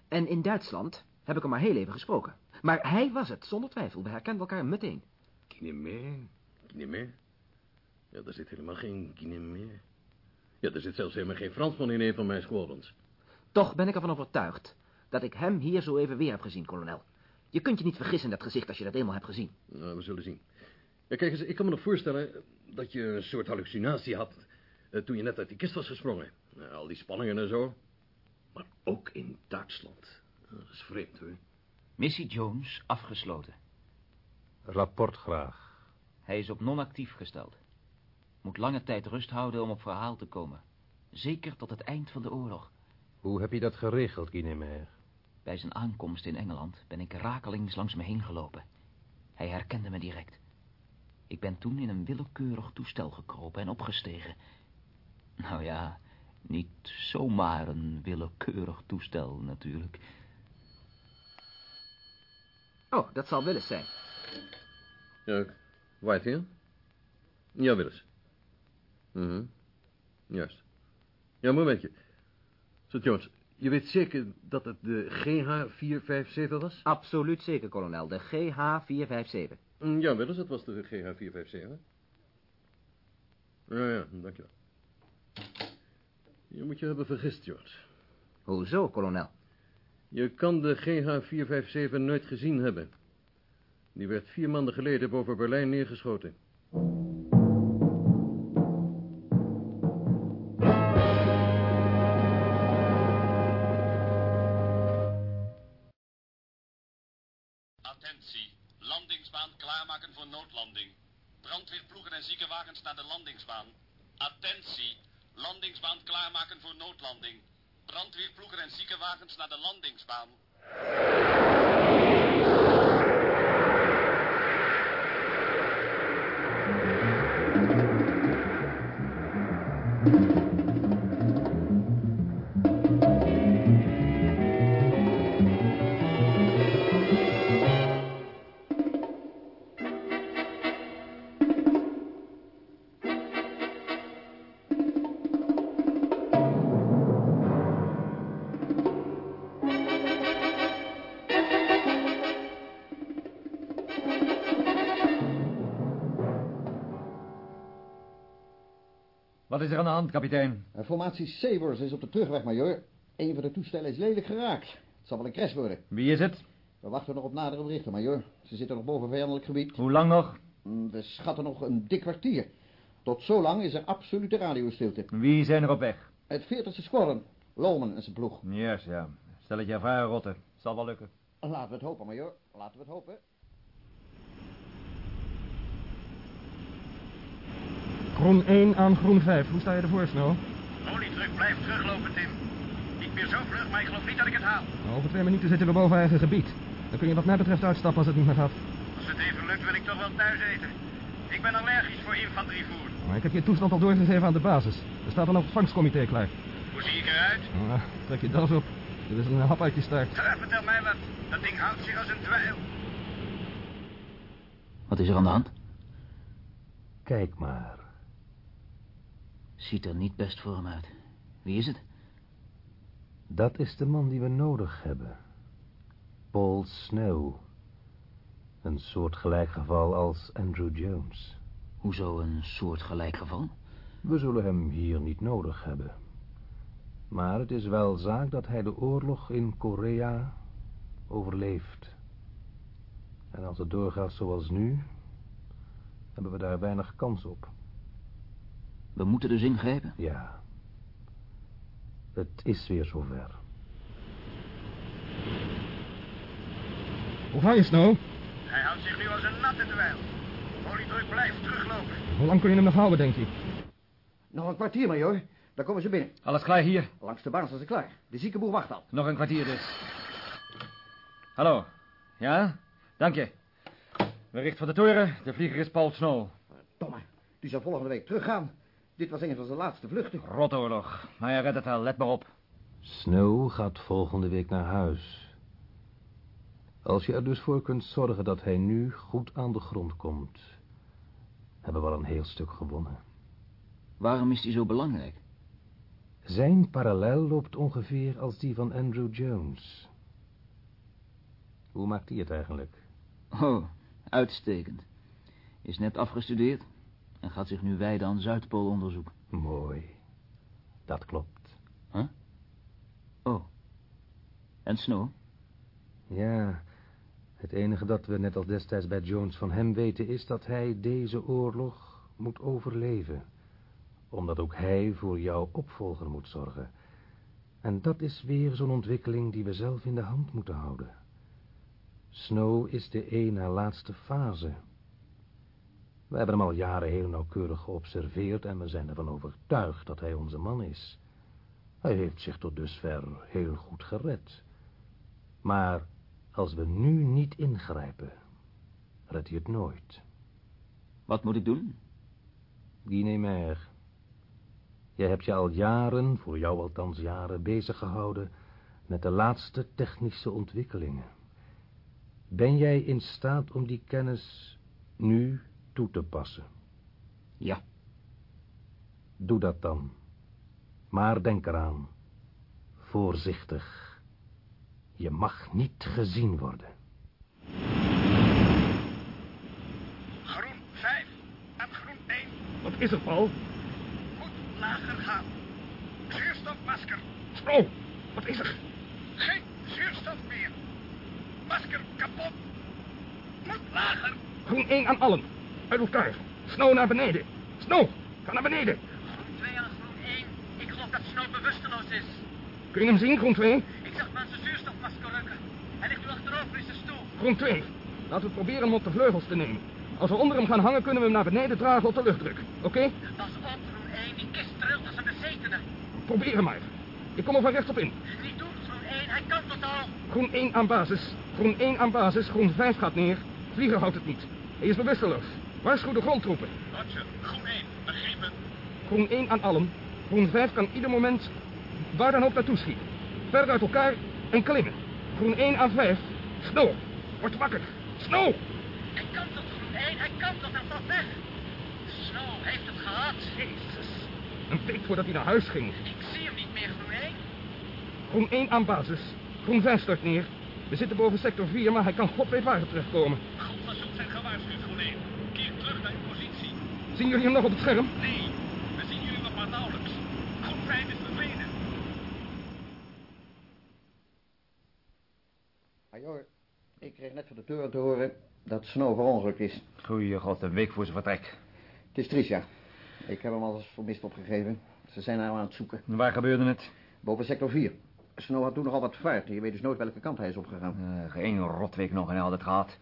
G: En in Duitsland heb ik hem maar heel even gesproken. Maar hij was het, zonder twijfel. We herkenden elkaar meteen.
Q: Guinea Guinea Ja, daar zit helemaal geen Guinea Ja, er zit zelfs helemaal geen Fransman in een van mijn squadrons.
G: Toch ben ik ervan overtuigd dat ik hem hier zo even weer heb gezien, kolonel. Je kunt je niet vergissen in dat gezicht als je dat eenmaal hebt gezien.
Q: Nou, we zullen zien. Ja, kijk eens, ik kan me nog voorstellen dat je een soort hallucinatie had... Uh, toen je net uit die kist was gesprongen. Nou, al die spanningen en zo. Maar ook in Duitsland. Dat is vreemd, hoor.
G: Missie Jones afgesloten.
F: Rapport graag.
G: Hij is op non-actief gesteld. Moet lange tijd rust houden om op verhaal te komen. Zeker tot het eind van de oorlog.
F: Hoe heb je dat geregeld, Guinemer?
G: Bij zijn aankomst in Engeland ben ik rakelings langs me heen gelopen. Hij herkende me direct. Ik ben toen in een willekeurig toestel gekropen en opgestegen. Nou ja, niet zomaar een willekeurig toestel natuurlijk. Oh, dat zal Willis zijn.
Q: Ja, Whitehill? Ja, Willis. Mhm. Juist. Ja, momentje. Sir Jones, je weet zeker dat het de GH457 was?
G: Absoluut zeker, kolonel. De GH457.
Q: Mm, ja, Willis, het was de GH457. Ja, ja, dankjewel. Je moet je hebben vergist, George.
G: Hoezo, kolonel?
Q: Je kan de GH457 nooit gezien hebben. Die werd vier maanden geleden boven Berlijn neergeschoten.
J: Klaarmaken voor noodlanding. Brandweerploegen en ziekenwagens naar de landingsbaan. Attentie, landingsbaan klaarmaken voor noodlanding. Brandweerploegen en ziekenwagens naar de landingsbaan.
R: Wat is er aan de hand, kapitein?
M: Formatie Sabers is op de terugweg, majoor. Een van de toestellen is lelijk geraakt. Het zal wel een crash worden.
R: Wie is het?
M: We wachten nog op nadere berichten, majoor. Ze zitten nog boven vijandelijk gebied.
R: Hoe lang nog?
M: We schatten nog een dik kwartier. Tot zo lang is er absolute radiostilte.
R: Wie zijn er op weg?
M: Het 40e squadron. Loman en zijn ploeg.
R: Yes, ja. Stel het je ervaren rotten. Zal wel lukken.
M: Laten we het hopen, majoor. Laten we het hopen.
S: Groen 1 aan groen 5. Hoe sta je ervoor, Snow?
J: Oliedruk blijft teruglopen, Tim. Niet meer zo vlug, maar ik geloof niet dat ik het haal.
S: Nou, over twee minuten zitten we boven eigen gebied. Dan kun je wat mij betreft uitstappen als het niet meer gaat.
J: Als het even lukt, wil ik toch wel thuis eten. Ik ben allergisch voor infanterievoer.
S: Maar ik heb je toestand al doorgegeven aan de basis. Er staat een ontvangstcomité klaar.
J: Hoe zie ik eruit?
S: Nou, trek je das op. Dit is een hap uit je staart.
J: Vertel mij wat. Dat ding houdt zich als een dweil.
G: Wat is er aan de hand?
F: Kijk maar.
G: Ziet er niet best voor hem uit. Wie is het?
F: Dat is de man die we nodig hebben. Paul Snow. Een soortgelijk geval als Andrew Jones.
G: Hoezo een soortgelijk geval?
F: We zullen hem hier niet nodig hebben. Maar het is wel zaak dat hij de oorlog in Korea overleeft. En als het doorgaat zoals nu, hebben we daar weinig kans op.
G: We moeten dus ingrijpen?
F: Ja. Het is weer zover.
S: Hoe ga je, Snow?
M: Hij houdt zich nu als een natte dweil. Oliedruk blijft teruglopen.
S: Hoe lang kun je hem nog houden, denk je?
M: Nog een kwartier, majoor. Dan komen ze binnen.
R: Alles klaar hier?
M: Langs de baan zijn ze klaar. De ziekenboer wacht al.
R: Nog een kwartier dus. Hallo. Ja? Dank je. Bericht van de toren. De vlieger is Paul Snow.
M: Domme. Die zal volgende week teruggaan. Dit was een van zijn laatste vluchten.
R: Rotoorlog. Maar hij redt het wel. Let maar op.
F: Snow gaat volgende week naar huis. Als je er dus voor kunt zorgen dat hij nu goed aan de grond komt... hebben we al een heel stuk gewonnen.
G: Waarom is hij zo belangrijk?
F: Zijn parallel loopt ongeveer als die van Andrew Jones. Hoe maakt hij het eigenlijk?
G: Oh, uitstekend. Is net afgestudeerd en gaat zich nu wijden aan Zuidpoolonderzoek.
F: Mooi. Dat klopt.
G: Huh? Oh. En Snow?
F: Ja, het enige dat we net als destijds bij Jones van hem weten is dat hij deze oorlog moet overleven. Omdat ook hij voor jouw opvolger moet zorgen. En dat is weer zo'n ontwikkeling die we zelf in de hand moeten houden. Snow is de een na laatste fase. We hebben hem al jaren heel nauwkeurig geobserveerd en we zijn ervan overtuigd dat hij onze man is. Hij heeft zich tot dusver heel goed gered. Maar als we nu niet ingrijpen, redt hij het nooit.
G: Wat moet ik doen?
F: Guinemer, je hebt je al jaren, voor jou althans jaren, bezig gehouden met de laatste technische ontwikkelingen. Ben jij in staat om die kennis nu toe te passen?
G: Ja.
F: Doe dat dan. Maar denk eraan. Voorzichtig. Je mag niet gezien worden.
M: Groen 5 en groen 1.
S: Wat is er, Paul?
M: Moet lager gaan. Zuurstofmasker.
S: Oh, wat is er?
M: Geen zuurstof meer. Masker kapot. Moet lager.
S: Groen 1 aan allen. Uit elkaar. Snow naar beneden. Snow, ga naar beneden.
K: Groen 2 aan groen 1. Ik geloof dat Snow bewusteloos is.
S: Kun je hem zien, groen 2?
K: Ik zag maar zijn zuurstofmasker rukken. Hij ligt nu achterover in zijn stoel.
S: Groen 2. Laten we proberen hem op de vleugels te nemen. Als we onder hem gaan hangen, kunnen we hem naar beneden dragen op de luchtdruk. Oké?
K: Pas op, groen 1. Die kist trilt als een bezetene.
S: Probeer hem maar. Ik kom er van rechts op in.
K: Niet doen, groen 1. Hij kan tot al.
S: Groen 1 aan basis. Groen 1 aan basis. Groen 5 gaat neer. Vlieger houdt het niet. Hij is bewusteloos. Waarschuw de grondtroepen.
J: Roger, groen 1, begrepen.
S: Groen 1 aan allen. Groen 5 kan ieder moment waar dan ook naartoe schieten. Verder uit elkaar en klimmen. Groen 1 aan 5. Snow, word wakker. Snow!
K: Hij kan tot groen 1. Hij kan tot en valt weg. Snow heeft het gehad.
S: Jezus. Een week voordat hij naar huis ging.
K: Ik zie hem niet meer, groen 1.
S: Groen 1 aan basis. Groen 5 stort neer. We zitten boven sector 4, maar hij kan god weet waar terechtkomen.
J: Grondstations zijn gewaarschuwd, groen 1. Keer terug naar uw positie.
S: Zien jullie hem nog op het scherm?
J: Nee, we zien jullie nog maar nauwelijks. 5 is verdwenen.
N: Major, ik kreeg net van de toren te horen dat Snow verongelukt is.
R: Goeie god, een week voor zijn vertrek.
N: Het is triest, ja. Ik heb hem al eens vermist opgegeven. Ze zijn nou aan het zoeken.
R: Waar gebeurde het?
N: Boven sector 4. Snow had toen nogal wat vaart. Je weet dus nooit welke kant hij is opgegaan.
R: Uh, geen rotweek nog en hij had het gehad.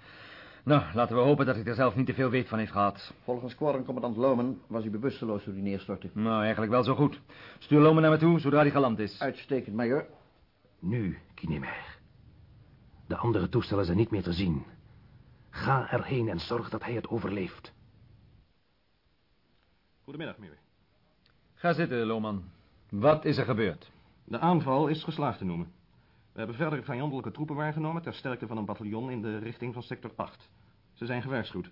R: Nou, laten we hopen dat hij er zelf niet te veel weet van heeft gehad.
N: Volgens squadroncommandant Lomen was hij bewusteloos toen hij neerstortte.
R: Nou, eigenlijk wel zo goed. Stuur Lomen naar me toe zodra hij geland is.
N: Uitstekend, major.
F: Nu, Kinemer. De andere toestellen zijn niet meer te zien. Ga erheen en zorg dat hij het overleeft.
T: Goedemiddag, Mary.
R: Ga zitten, Loman. Wat is er gebeurd?
T: De aanval is geslaagd te noemen. We hebben verder vijandelijke troepen waargenomen ter sterkte van een bataljon in de richting van sector 8. Ze zijn gewaarschuwd.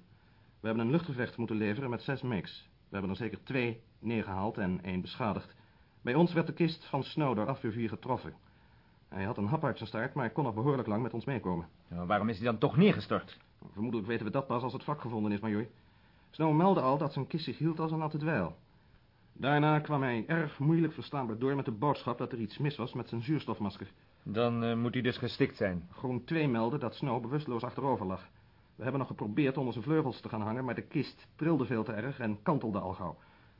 T: We hebben een luchtgevecht moeten leveren met zes MiGs. We hebben er zeker twee neergehaald en één beschadigd. Bij ons werd de kist van Snow door 4 getroffen. Hij had een hap uit zijn staart, maar kon nog behoorlijk lang met ons meekomen.
R: Ja, waarom is hij dan toch neergestort?
T: Vermoedelijk weten we dat pas als het vak gevonden is, major. Snow meldde al dat zijn kist zich hield als een natte dweil. Daarna kwam hij erg moeilijk verstaanbaar door met de boodschap dat er iets mis was met zijn zuurstofmasker.
R: Dan uh, moet hij dus gestikt zijn.
T: Groen 2 meldde dat Snow bewusteloos achterover lag. We hebben nog geprobeerd onder zijn vleugels te gaan hangen, maar de kist trilde veel te erg en kantelde al gauw.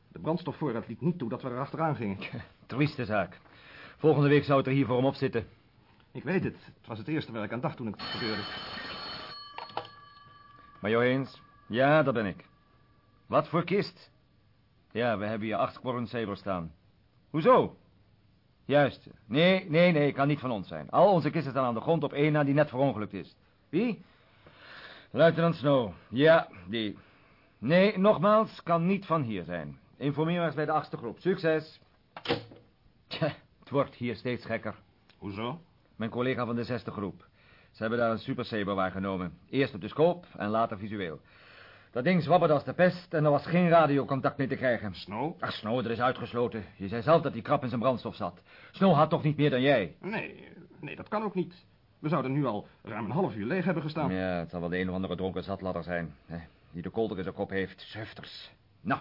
T: De brandstofvoorraad liet niet toe dat we er achteraan gingen.
R: Trieste zaak. Volgende week zou het er hier voor hem op zitten.
T: Ik weet het. Het was het eerste waar ik aan dacht toen het gebeurde.
R: Major Heens? Ja, dat ben ik. Wat voor kist? Ja, we hebben hier acht Quarren staan. Hoezo? Juist. Nee, nee, nee, kan niet van ons zijn. Al onze kisten staan aan de grond op één na die net verongelukt is. Wie? Luitenant Snow. Ja, die. Nee, nogmaals, kan niet van hier zijn. Informeer maar eens bij de achtste groep. Succes. Tja, het wordt hier steeds gekker.
T: Hoezo?
R: Mijn collega van de zesde groep. Ze hebben daar een Super Saber waargenomen. Eerst op de scope en later visueel. Dat ding zwabberde als de pest en er was geen radiocontact mee te krijgen.
T: Snow?
R: Ach, Snow, er is uitgesloten. Je zei zelf dat hij krap in zijn brandstof zat. Snow had toch niet meer dan jij?
T: Nee, nee, dat kan ook niet. We zouden nu al ruim een half uur leeg hebben gestaan.
R: Ja, het zal wel de een of andere dronken zatladder zijn. hè, Die de kolder in zijn kop heeft. Zufters. Nou,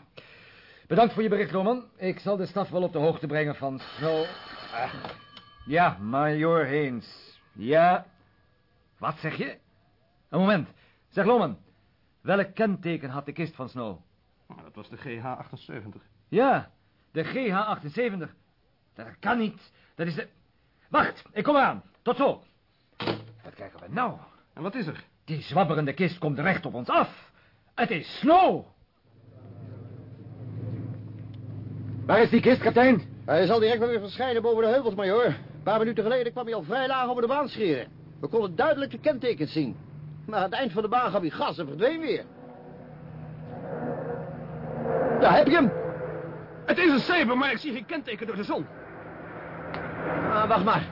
R: bedankt voor je bericht, Loman. Ik zal de staf wel op de hoogte brengen van Snow. Ah. Ja, Major Heens. Ja. Wat zeg je? Een moment. Zeg, Loman. Welk kenteken had de kist van Snow?
T: Nou, dat was de GH78.
R: Ja, de GH78. Dat kan niet. Dat is de... Wacht, ik kom eraan. Tot zo. Wat krijgen we nou?
T: En wat is er?
R: Die zwabberende kist komt recht op ons af. Het is Snow. Waar is die kist, kapitein?
M: Hij zal direct wel weer verschijnen boven de heuvels, majoor. Een paar minuten geleden kwam hij al vrij laag over de baan scheren. We konden duidelijk de kentekens zien. Maar aan het eind van de baan gaf hij gas en verdween weer. Daar heb je hem.
S: Het is een saber, maar ik zie geen kenteken door de zon.
M: Ah, wacht maar.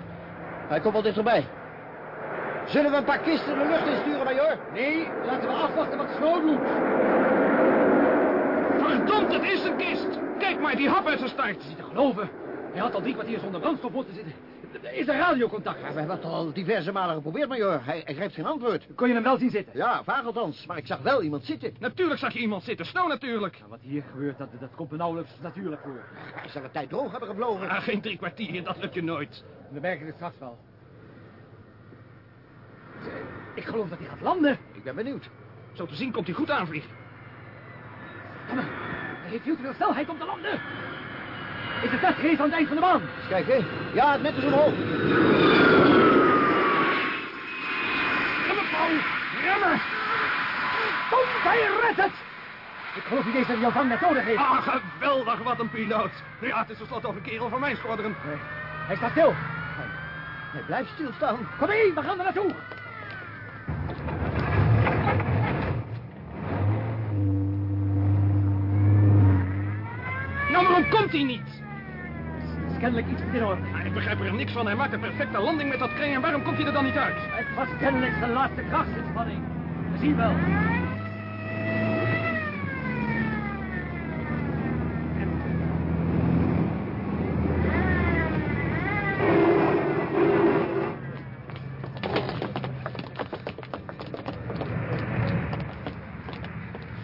M: Hij komt wel dichterbij. Zullen we een paar kisten de lucht insturen, majoor?
S: Nee, laten we afwachten wat Snow doet. Verdomd, het is een kist. Kijk maar, die hap uit zijn staart.
R: Niet te geloven. Hij had al drie kwartier zonder brandstof moeten zitten. Is er radiocontact?
M: Ja, we hebben het al diverse malen geprobeerd, majoor. Hij, hij geeft geen antwoord.
R: Kon je hem wel zien zitten?
M: Ja, vaag althans. Maar ik zag wel iemand zitten.
S: Natuurlijk zag je iemand zitten. Snow natuurlijk.
R: Nou, wat hier gebeurt, dat, dat komt me nauwelijks natuurlijk voor.
M: Hij zal een tijd droog hebben gevlogen.
S: Ah, geen drie kwartier, dat lukt je nooit.
R: We merken het straks wel. Ik geloof dat hij gaat landen.
M: Ik ben benieuwd.
S: Zo te zien komt hij goed aanvliegen.
R: Hij heeft veel te veel snelheid om te landen. Is het net race aan het eind van de baan?
M: Eens kijken. Ja, het net is omhoog.
S: Remmen, Paul. Remmen.
R: Tom, hij redt het. Ik geloof niet eens dat hij jouw vangmethode heeft.
S: Ah, geweldig, wat een piloot. Ja, het is tenslotte ook een kerel van mijn squadron.
R: Nee, hij staat stil.
M: Hij blijft stilstaan.
R: Kom mee, we gaan er naartoe.
S: Nou, waarom komt hij niet?
R: Kennelijk iets orde.
S: Ah, ik begrijp er niks van. Hij maakt een perfecte landing met dat kring. En waarom komt hij er dan niet uit?
R: Het was kennelijk zijn laatste krachtsinspanning. We zien wel.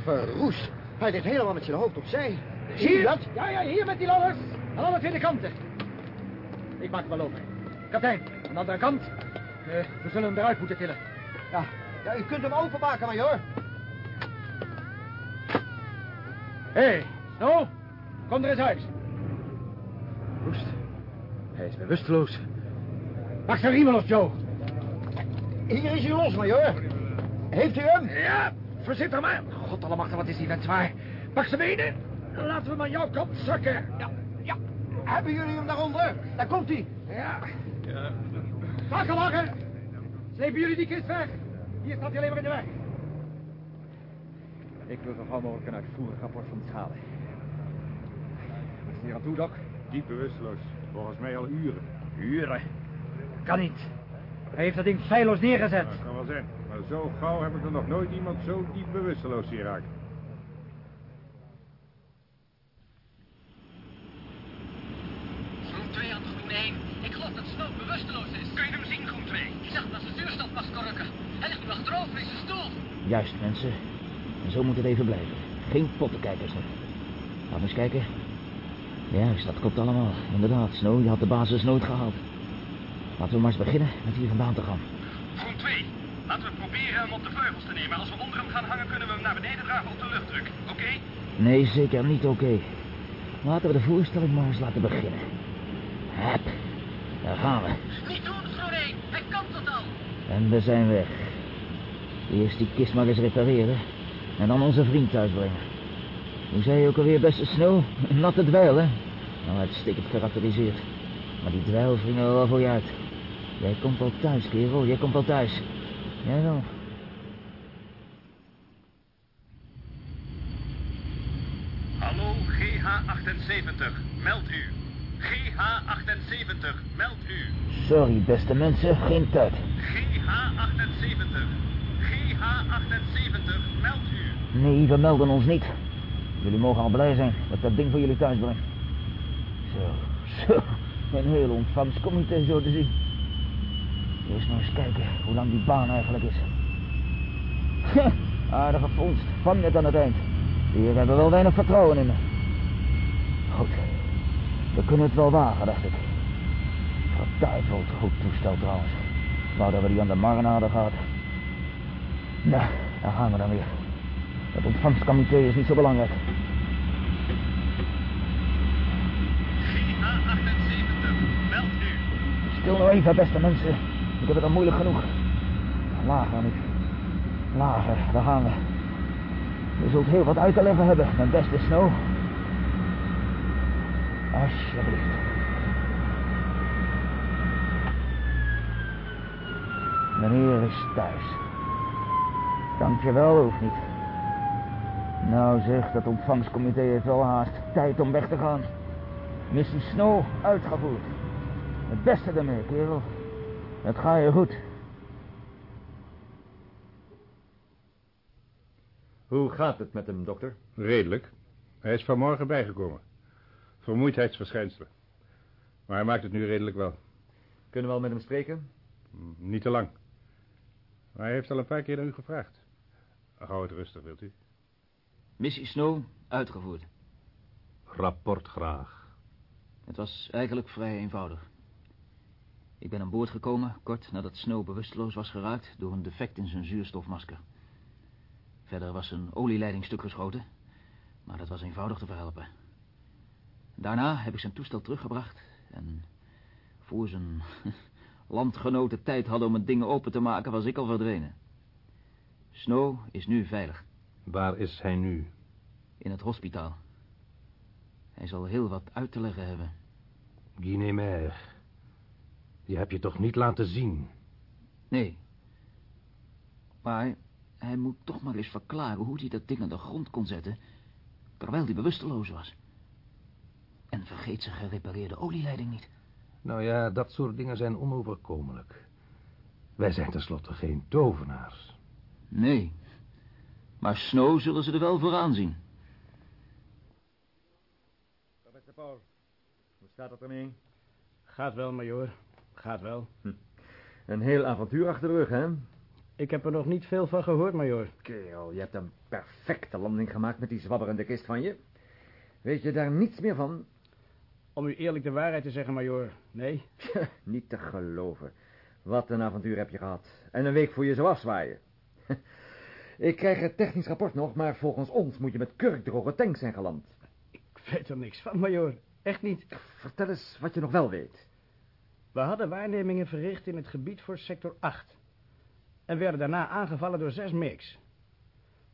M: Verroest. Hij ligt helemaal met zijn hoofd opzij. Zie je
R: Hier?
M: dat?
R: Ja, ja, hier met die ladders. Aan alle twee de kanten. Ik maak hem wel open. Kapitein, aan de andere kant. Eh, we zullen hem eruit moeten tillen.
M: Ja, ja u kunt hem openmaken, majoor.
R: Hé, hey, Snow, kom er eens uit. Roest. Hij is bewusteloos. Pak zijn riemen los, Joe.
M: Hier is hij los, majoor. Heeft u hem?
R: Ja, verzit hem aan. God allemachtig, wat is die vent zwaar. Pak zijn benen. Laten we hem aan jouw kant zakken. Ja, ja.
M: Hebben jullie hem daaronder? Daar komt hij.
R: Ja. Vakkenwagen. Slepen jullie die kist weg. Hier staat hij alleen maar in de weg. Ik wil zo gauw mogelijk een uitvoerig rapport van de schade. Wat is hier aan toe, Doc?
U: Diep bewusteloos. Volgens mij al uren.
R: Uren? Kan niet. Hij heeft dat ding feilloos neergezet.
U: Dat kan wel zijn. Maar zo gauw heb ik er nog nooit iemand zo diep bewusteloos zien raken.
K: Groen 2 aan groen 1. Ik geloof dat Snow bewusteloos is. Kun je hem zien, groen 2? Ik zag hem aan zijn zuurstofmacht korken. Hij ligt nu achterover in zijn stoel.
G: Juist, mensen. En zo moet het even blijven. Geen pottenkijkers nog. Laten we eens kijken. Juist, dat klopt allemaal. Inderdaad, Snow, je had de basis nooit gehaald. Laten we maar eens beginnen met hier vandaan te gaan.
J: Groen 2. Laten we proberen hem op de vleugels te nemen. Als we onder hem gaan hangen, kunnen we hem naar beneden dragen op de luchtdruk. Oké?
G: Nee, zeker niet oké. Laten we de voorstelling maar eens laten beginnen. Hep. Daar gaan we.
K: Niet doen, 1. Hij kan het al.
G: En we zijn weg. Eerst die kist maar eens repareren. En dan onze vriend thuisbrengen. Hoe zei je ook alweer, beste Snow? Een natte dweil, hè? Nou, uitstekend gekarakteriseerd. Maar die dweil wringen we wel voor je uit. Jij komt wel thuis, kerel. Jij komt wel thuis. Jij wel.
J: Hallo GH78, meld u. GH78, meld u.
G: Sorry, beste mensen. Geen tijd.
J: GH78, GH78, meld u.
G: Nee, we melden ons niet. Jullie mogen al blij zijn dat dat ding voor jullie thuis breng. Zo, zo. Een heel ontvangstcomité zo te zien. Eerst maar eens kijken hoe lang die baan eigenlijk is. Aardige vondst. Vang net aan het eind. Hier hebben wel weinig vertrouwen in me. Goed. We kunnen het wel wagen, dacht ik. Verduiveld goed toestel trouwens. Wou dat we die aan de marren hadden gehad. Nou, daar gaan we dan weer. Het ontvangstcomité is niet zo belangrijk.
J: GH78, meld u.
G: Stil nou even, beste mensen. Ik heb het al moeilijk genoeg. Lager niet. Lager, daar gaan we. Je zult heel wat uit te leggen hebben, mijn beste Snow. Alsjeblieft. Meneer is thuis. Dankjewel, hoeft niet. Nou zeg, dat ontvangstcomité heeft wel haast. Tijd om weg te gaan. Missie Snow uitgevoerd. Het beste ermee, kerel. Het gaat je goed.
V: Hoe gaat het met hem, dokter?
U: Redelijk. Hij is vanmorgen bijgekomen. Vermoeidheidsverschijnselen. Maar hij maakt het nu redelijk wel.
R: Kunnen we al met hem spreken?
U: Mm, Niet te lang. Maar hij heeft al een paar keer naar u gevraagd. Hou het rustig, wilt u?
G: Missie Snow uitgevoerd.
F: Rapport graag.
G: Het was eigenlijk vrij eenvoudig. Ik ben aan boord gekomen kort nadat Snow bewusteloos was geraakt door een defect in zijn zuurstofmasker. Verder was zijn olieleiding stuk geschoten, maar dat was eenvoudig te verhelpen. Daarna heb ik zijn toestel teruggebracht en voor zijn landgenoten tijd hadden om het ding open te maken, was ik al verdwenen. Snow is nu veilig.
F: Waar is hij nu?
G: In het hospitaal. Hij zal heel wat uit te leggen hebben.
F: Guinemer. Die heb je toch niet laten zien?
G: Nee. Maar hij moet toch maar eens verklaren hoe hij dat ding aan de grond kon zetten... terwijl hij bewusteloos was. En vergeet zijn gerepareerde olieleiding niet.
F: Nou ja, dat soort dingen zijn onoverkomelijk. Wij zijn tenslotte geen tovenaars.
G: Nee. Maar Snow zullen ze er wel voor aanzien.
R: Beste Paul, hoe staat het ermee?
W: Gaat wel, majoor. Gaat wel.
R: Een heel avontuur achter de rug, hè?
W: Ik heb er nog niet veel van gehoord, majoor.
R: Kerel, je hebt een perfecte landing gemaakt met die zwabberende kist van je. Weet je daar niets meer van?
W: Om u eerlijk de waarheid te zeggen, majoor, nee.
R: Niet te geloven. Wat een avontuur heb je gehad. En een week voor je zo afzwaaien. Ik krijg het technisch rapport nog, maar volgens ons moet je met kurkdroge tanks zijn geland.
W: Ik weet er niks van, majoor. Echt niet.
R: Vertel eens wat je nog wel weet.
W: We hadden waarnemingen verricht in het gebied voor sector 8. En werden daarna aangevallen door zes mix.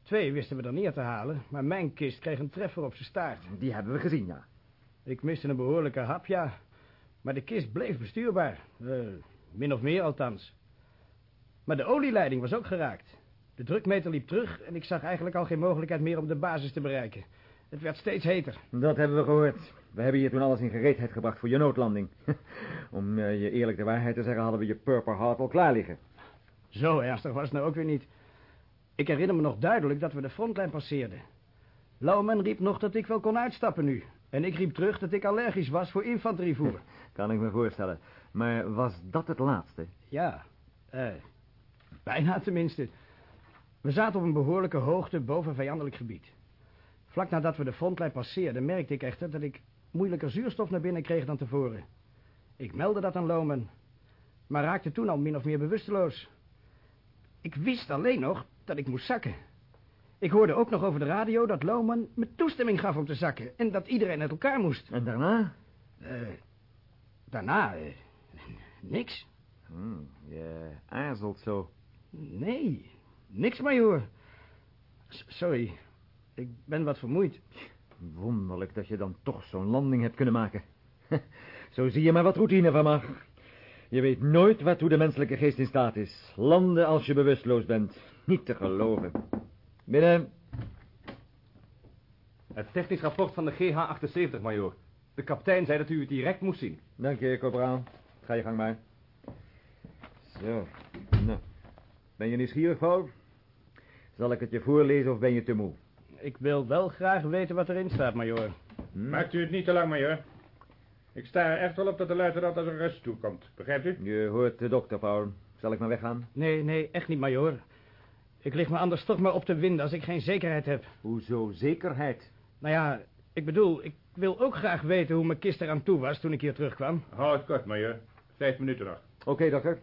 W: Twee wisten we er neer te halen, maar mijn kist kreeg een treffer op zijn staart.
R: Die hebben we gezien, ja.
W: Ik miste een behoorlijke hap, ja. Maar de kist bleef bestuurbaar. Eh, min of meer althans. Maar de olieleiding was ook geraakt. De drukmeter liep terug en ik zag eigenlijk al geen mogelijkheid meer om de basis te bereiken. Het werd steeds heter.
R: Dat hebben we gehoord. We hebben hier toen alles in gereedheid gebracht voor je noodlanding. Om eh, je eerlijk de waarheid te zeggen, hadden we je Purple Heart al klaar liggen.
W: Zo ernstig was het nou ook weer niet. Ik herinner me nog duidelijk dat we de frontlijn passeerden. Lauwman riep nog dat ik wel kon uitstappen nu. En ik riep terug dat ik allergisch was voor infanterievoer.
R: Kan ik me voorstellen. Maar was dat het laatste?
W: Ja, eh, bijna tenminste. We zaten op een behoorlijke hoogte boven vijandelijk gebied. Vlak nadat we de frontlijn passeerden, merkte ik echter dat ik moeilijker zuurstof naar binnen kreeg dan tevoren. Ik meldde dat aan Loman, maar raakte toen al min of meer bewusteloos. Ik wist alleen nog dat ik moest zakken. Ik hoorde ook nog over de radio dat Loman me toestemming gaf om te zakken en dat iedereen uit elkaar moest.
R: En daarna?
W: Eh, daarna? eh, Niks.
R: Hmm, je aarzelt zo.
W: Nee, niks, majoor. S- sorry, ik ben wat vermoeid.
R: Wonderlijk dat je dan toch zo'n landing hebt kunnen maken. Zo zie je maar wat routine van mag. Je weet nooit waartoe de menselijke geest in staat is. Landen als je bewusteloos bent. Niet te geloven. Binnen.
T: Het technisch rapport van de GH-78, majoor. De kapitein zei dat u het direct moest zien.
R: Dank je, corporaal. Ga je gang maar. Zo. Nou. Ben je nieuwsgierig, Paul? Zal ik het je voorlezen of ben je te moe?
W: Ik wil wel graag weten wat erin staat, majoor.
R: Hm?
U: Maakt u het niet te lang, majoor. Ik sta er echt wel op dat de luitenant als een rust toekomt. Begrijpt u?
R: Je hoort de dokter, Paul. Zal ik maar weggaan?
W: Nee, nee, echt niet, majoor. Ik lig me anders toch maar op de wind als ik geen zekerheid heb.
R: Hoezo zekerheid?
W: Nou ja, ik bedoel, ik wil ook graag weten hoe mijn kist eraan toe was toen ik hier terugkwam.
U: Hou het kort, majoor. Vijf minuten nog.
R: Oké, dokter.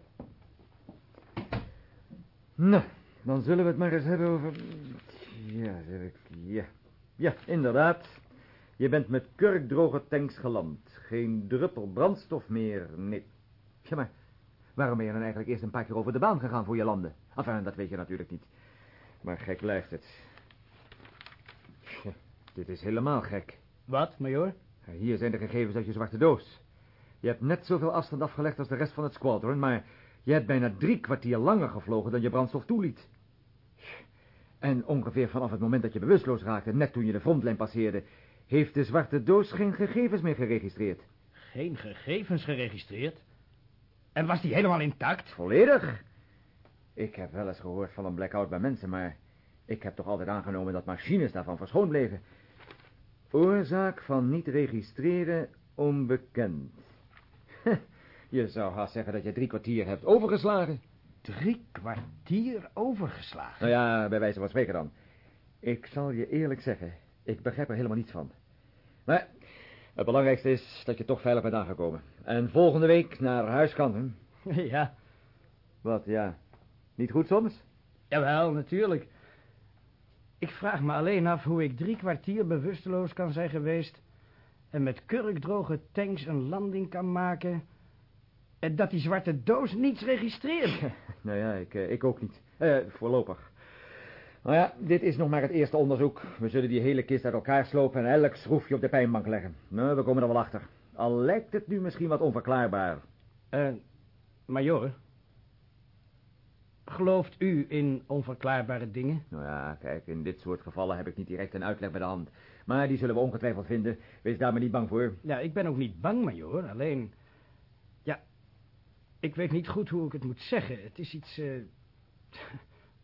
R: Nou, dan zullen we het maar eens hebben over... Ja, zeg ik... Ja. Ja, inderdaad. Je bent met kurkdroge tanks geland. Geen druppel brandstof meer, nee. Ja, maar waarom ben je dan eigenlijk eerst een paar keer over de baan gegaan voor je landen? Enfin, dat weet je natuurlijk niet. Maar gek blijft het. Tja, dit is helemaal gek.
W: Wat, majoor?
R: Hier zijn de gegevens uit je zwarte doos. Je hebt net zoveel afstand afgelegd als de rest van het squadron, maar je hebt bijna drie kwartier langer gevlogen dan je brandstof toeliet. En ongeveer vanaf het moment dat je bewusteloos raakte, net toen je de frontlijn passeerde, heeft de zwarte doos geen gegevens meer geregistreerd.
W: Geen gegevens geregistreerd? En was die helemaal intact?
R: Volledig. Ik heb wel eens gehoord van een blackout bij mensen, maar ik heb toch altijd aangenomen dat machines daarvan verschoond bleven. Oorzaak van niet registreren onbekend. Je zou haast zeggen dat je drie kwartier hebt overgeslagen.
W: Drie kwartier overgeslagen?
R: Nou ja, bij wijze van spreken dan. Ik zal je eerlijk zeggen, ik begrijp er helemaal niets van. Maar het belangrijkste is dat je toch veilig bent aangekomen. En volgende week naar huis kan, hè?
W: Ja.
R: Wat, ja. Niet goed soms?
W: Jawel, natuurlijk. Ik vraag me alleen af hoe ik drie kwartier bewusteloos kan zijn geweest... en met kurkdroge tanks een landing kan maken... en dat die zwarte doos niets registreert.
R: Nou ja, ik, eh, ik ook niet. Eh, voorlopig. Nou ja, dit is nog maar het eerste onderzoek. We zullen die hele kist uit elkaar slopen en elk schroefje op de pijnbank leggen. Nou, we komen er wel achter. Al lijkt het nu misschien wat onverklaarbaar.
W: Eh, majoor... Gelooft u in onverklaarbare dingen?
R: Nou ja, kijk, in dit soort gevallen heb ik niet direct een uitleg bij de hand. Maar die zullen we ongetwijfeld vinden. Wees daar maar niet bang voor.
W: Ja, ik ben ook niet bang, majoor. Alleen... Ik weet niet goed hoe ik het moet zeggen. Het is iets... eh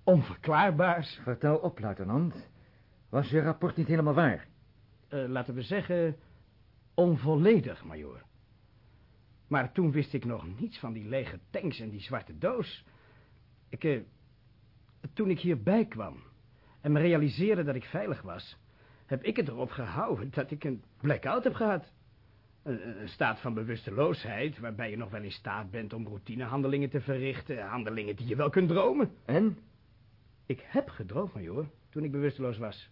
W: onverklaarbaars.
R: Vertel op, luitenant. Was je rapport niet helemaal waar?
W: Eh, laten we zeggen... onvolledig, majoor. Maar toen wist ik nog niets van die lege tanks en die zwarte doos. Ik, eh, toen ik hierbij kwam en me realiseerde dat ik veilig was, heb ik het erop gehouden dat ik een blackout heb gehad. Een, een staat van bewusteloosheid waarbij je nog wel in staat bent om routinehandelingen te verrichten, handelingen die je wel kunt dromen.
R: En?
W: Ik heb gedroomd, majoor, toen ik bewusteloos was.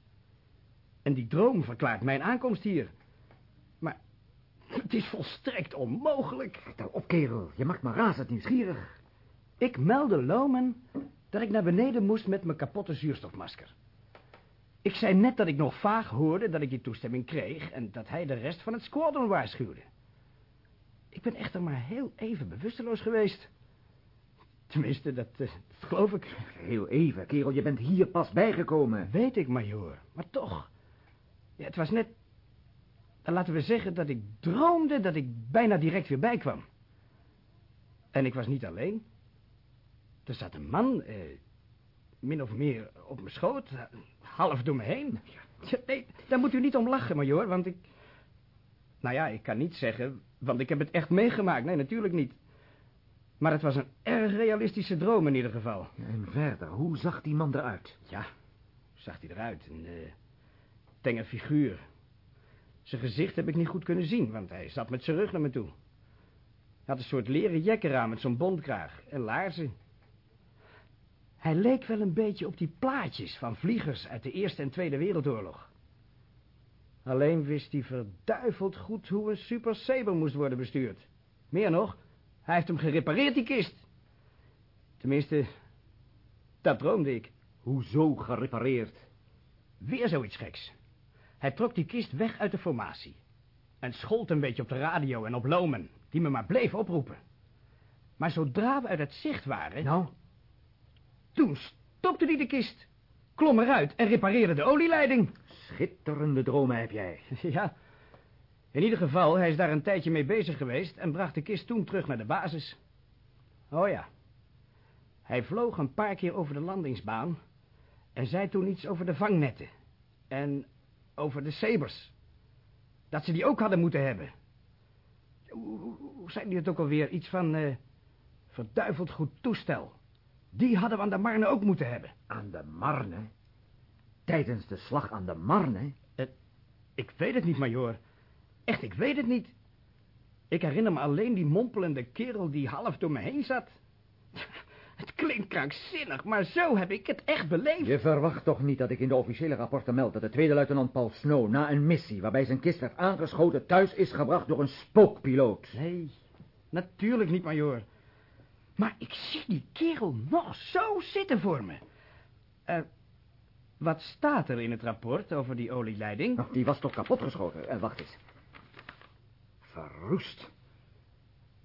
W: En die droom verklaart mijn aankomst hier. Maar het is volstrekt onmogelijk.
R: Vertel op, kerel. Je maakt me razend nieuwsgierig.
W: Ik meldde Loman dat ik naar beneden moest met mijn kapotte zuurstofmasker. Ik zei net dat ik nog vaag hoorde dat ik die toestemming kreeg... en dat hij de rest van het squadron waarschuwde. Ik ben echter maar heel even bewusteloos geweest. Tenminste, dat, eh, dat geloof ik.
R: Heel even, kerel. Je bent hier pas bijgekomen.
W: Weet ik, majoor. Maar toch. Ja, het was net... Dan laten we zeggen dat ik droomde dat ik bijna direct weer bijkwam. En ik was niet alleen. Er zat een man, eh, min of meer op mijn schoot, half door me heen. Nee, daar moet u niet om lachen, majoor, want ik... Nou ja, ik kan niet zeggen, want ik heb het echt meegemaakt. Nee, natuurlijk niet. Maar het was een erg realistische droom in ieder geval.
R: En verder, hoe zag die man eruit?
W: Ja, zag hij eruit? Een uh, tenger figuur. Zijn gezicht heb ik niet goed kunnen zien, want hij zat met zijn rug naar me toe. Hij had een soort leren jekker aan met zo'n bondkraag en laarzen. Hij leek wel een beetje op die plaatjes van vliegers uit de Eerste en Tweede Wereldoorlog. Alleen wist hij verduiveld goed hoe een Super Saber moest worden bestuurd. Meer nog, Hij heeft hem gerepareerd, die kist. Tenminste, dat droomde ik.
R: Hoezo gerepareerd?
W: Weer zoiets geks. Hij trok die kist weg uit de formatie. En schold een beetje op de radio en op Lomen, die me maar bleef oproepen. Maar zodra we uit het zicht waren...
R: Nou?
W: Toen stopte hij de kist, klom eruit en repareerde de olieleiding.
R: Schitterende dromen heb jij.
W: Ja. In ieder geval, hij is daar een tijdje mee bezig geweest... en bracht de kist toen terug naar de basis. Oh ja. Hij vloog een paar keer over de landingsbaan... en zei toen iets over de vangnetten. En over de sabers. Dat ze die ook hadden moeten hebben. Hoe, zei die het ook alweer? Iets van... eh, verduiveld goed toestel. Die hadden we aan de Marne ook moeten hebben.
R: Aan de Marne? Tijdens de slag aan de Marne?
W: Eh, ik weet het niet, majoor. Echt, ik weet het niet. Ik herinner me alleen die mompelende kerel die half door me heen zat. Het klinkt krankzinnig, maar zo heb ik het echt beleefd.
R: Je verwacht toch niet dat ik in de officiële rapporten meld... dat de tweede luitenant Paul Snow na een missie... waarbij zijn kist werd aangeschoten... thuis is gebracht door een spookpiloot?
W: Nee, natuurlijk niet, majoor. Maar ik zie die kerel nog zo zitten voor me. Eh, wat staat er in het rapport over die olieleiding?
R: Oh, die was toch kapotgeschoten? En wacht eens. Verroest.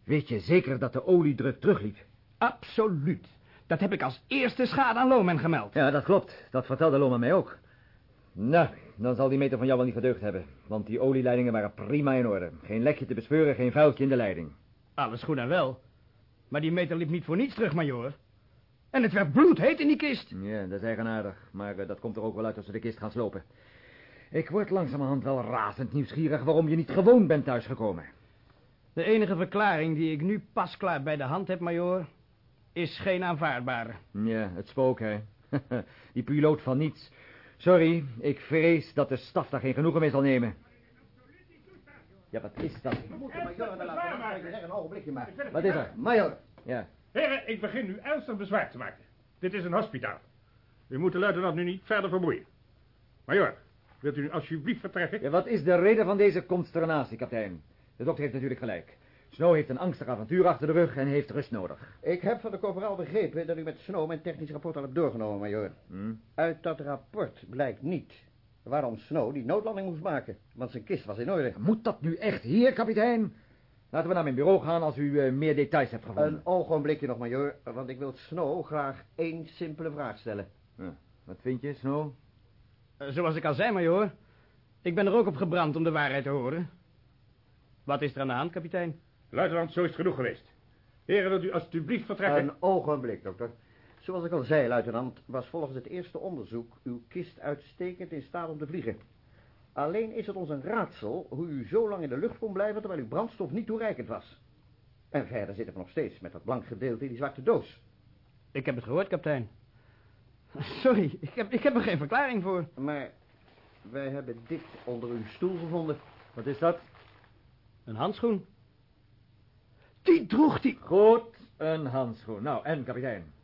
R: Weet je zeker dat de oliedruk terugliep?
W: Absoluut. Dat heb ik als eerste schade aan Loman gemeld.
R: Ja, dat klopt. Dat vertelde Loman mij ook. Nou, dan zal die meter van jou wel niet gedeugd hebben. Want die olieleidingen waren prima in orde. Geen lekje te bespeuren, geen vuiltje in de leiding.
W: Alles goed en wel. Maar die meter liep niet voor niets terug, majoor. En het werd bloedheet in die kist.
R: Ja, dat is eigenaardig. Maar eh, dat komt er ook wel uit als ze de kist gaan slopen. Ik word langzamerhand wel razend nieuwsgierig waarom je niet gewoon bent thuisgekomen.
W: De enige verklaring die ik nu pas klaar bij de hand heb, majoor, is geen aanvaardbare.
R: Ja, het spook, hè. die piloot van niets. Sorry, ik vrees dat de staf daar geen genoegen mee zal nemen. Ja, wat is dat?
M: We moeten majoor daar laten wachten. Een ogenblikje maar.
R: Wat is er? Major. Ja.
U: Heren, ik begin nu ernstig bezwaar te maken. Dit is een hospitaal. U moet de luitenant nu niet verder vermoeien. Major, wilt u nu alsjeblieft vertrekken?
R: Ja, wat is de reden van deze consternatie, kapitein? De dokter heeft natuurlijk gelijk. Snow heeft een angstig avontuur achter de rug en heeft rust nodig.
M: Ik heb van de corporaal begrepen dat u met Snow mijn technisch rapport al hebt doorgenomen, majoor.
R: Hm?
M: Uit dat rapport blijkt niet waarom Snow die noodlanding moest maken. Want zijn kist was in orde.
R: Moet dat nu echt hier, kapitein? Laten we naar mijn bureau gaan als u eh, meer details hebt gevonden.
M: Een ogenblikje nog, majoor, want ik wil Snow graag één simpele vraag stellen.
R: Ja, wat vind je, Snow?
W: Eh, zoals ik al zei, majoor. Ik ben er ook op gebrand om de waarheid te horen. Wat is er aan de hand, kapitein?
U: Luitenant, zo is het genoeg geweest. Heren, wilt u alsjeblieft vertrekken?
M: Een ogenblik, dokter. Zoals ik al zei, luitenant, was volgens het eerste onderzoek uw kist uitstekend in staat om te vliegen. Alleen is het ons een raadsel hoe u zo lang in de lucht kon blijven terwijl uw brandstof niet toereikend was. En verder zitten we nog steeds met dat blank gedeelte in die zwarte doos.
W: Ik heb het gehoord, kapitein. Sorry, ik heb, ik heb er geen verklaring voor.
M: Maar wij hebben dit onder uw stoel gevonden.
R: Wat is dat?
W: Een handschoen. Die droeg die...
R: Goed, een handschoen. Nou, en kapitein?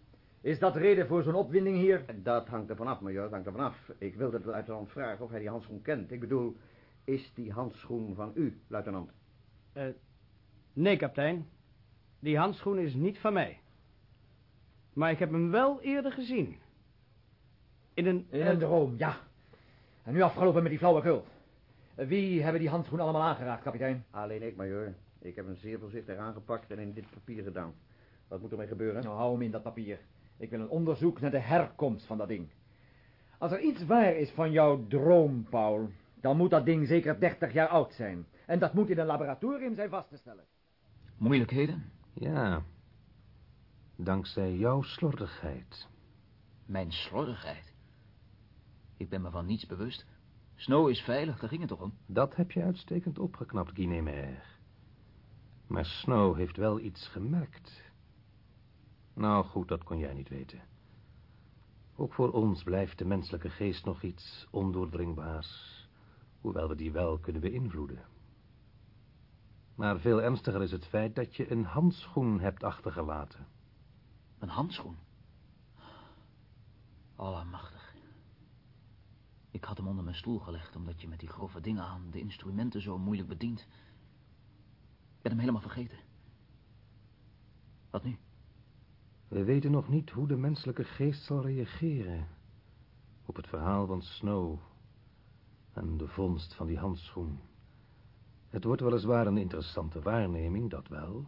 R: Is dat reden voor zo'n opwinding hier?
M: Dat hangt er vanaf, major, dat hangt er vanaf. Ik wilde het luitenant vragen of hij die handschoen kent. Ik bedoel, is die handschoen van u, luitenant?
W: Uh, nee, kapitein. Die handschoen is niet van mij. Maar ik heb hem wel eerder gezien. In een...
R: In een droom, ja. En nu afgelopen met die flauwekul. Wie hebben die handschoen allemaal aangeraakt, kapitein?
M: Alleen ik, major. Ik heb hem zeer voorzichtig aangepakt en in dit papier gedaan. Wat moet ermee gebeuren?
R: Nou, hou hem in dat papier. Ik wil een onderzoek naar de herkomst van dat ding. Als er iets waar is van jouw droom, Paul, dan moet dat ding zeker 30 jaar oud zijn. En dat moet in een laboratorium zijn vast te stellen. Moeilijkheden?
F: Ja. Dankzij jouw slordigheid.
R: Mijn slordigheid? Ik ben me van niets bewust. Snow is veilig, daar ging het toch om?
F: Dat heb je uitstekend opgeknapt, Guinemer. Maar Snow heeft wel iets gemerkt. Nou goed, dat kon jij niet weten. Ook voor ons blijft de menselijke geest nog iets ondoordringbaars, hoewel we die wel kunnen beïnvloeden. Maar veel ernstiger is het feit dat je een handschoen hebt achtergelaten.
R: Een handschoen? Allemachtig. Ik had hem onder mijn stoel gelegd, omdat je met die grove dingen aan de instrumenten zo moeilijk bedient. Ik ben hem helemaal vergeten.
G: Wat nu?
F: We weten nog niet hoe de menselijke geest zal reageren op het verhaal van Snow en de vondst van die handschoen. Het wordt weliswaar een interessante waarneming, dat wel,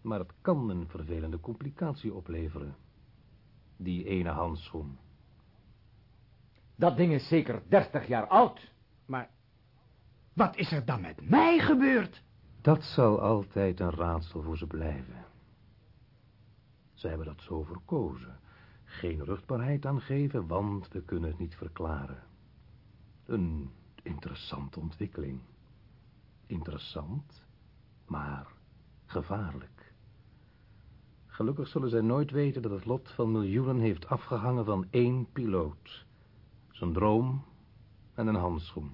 F: maar het kan een vervelende complicatie opleveren. Die ene handschoen.
X: Dat ding is zeker dertig jaar oud.
W: Maar wat is er dan met mij gebeurd?
F: Dat zal altijd een raadsel voor ze blijven. Ze hebben dat zo verkozen. Geen ruchtbaarheid aangeven, want we kunnen het niet verklaren. Een interessante ontwikkeling. Interessant, maar gevaarlijk. Gelukkig zullen zij nooit weten dat het lot van miljoenen heeft afgehangen van één piloot. Zijn droom en een handschoen.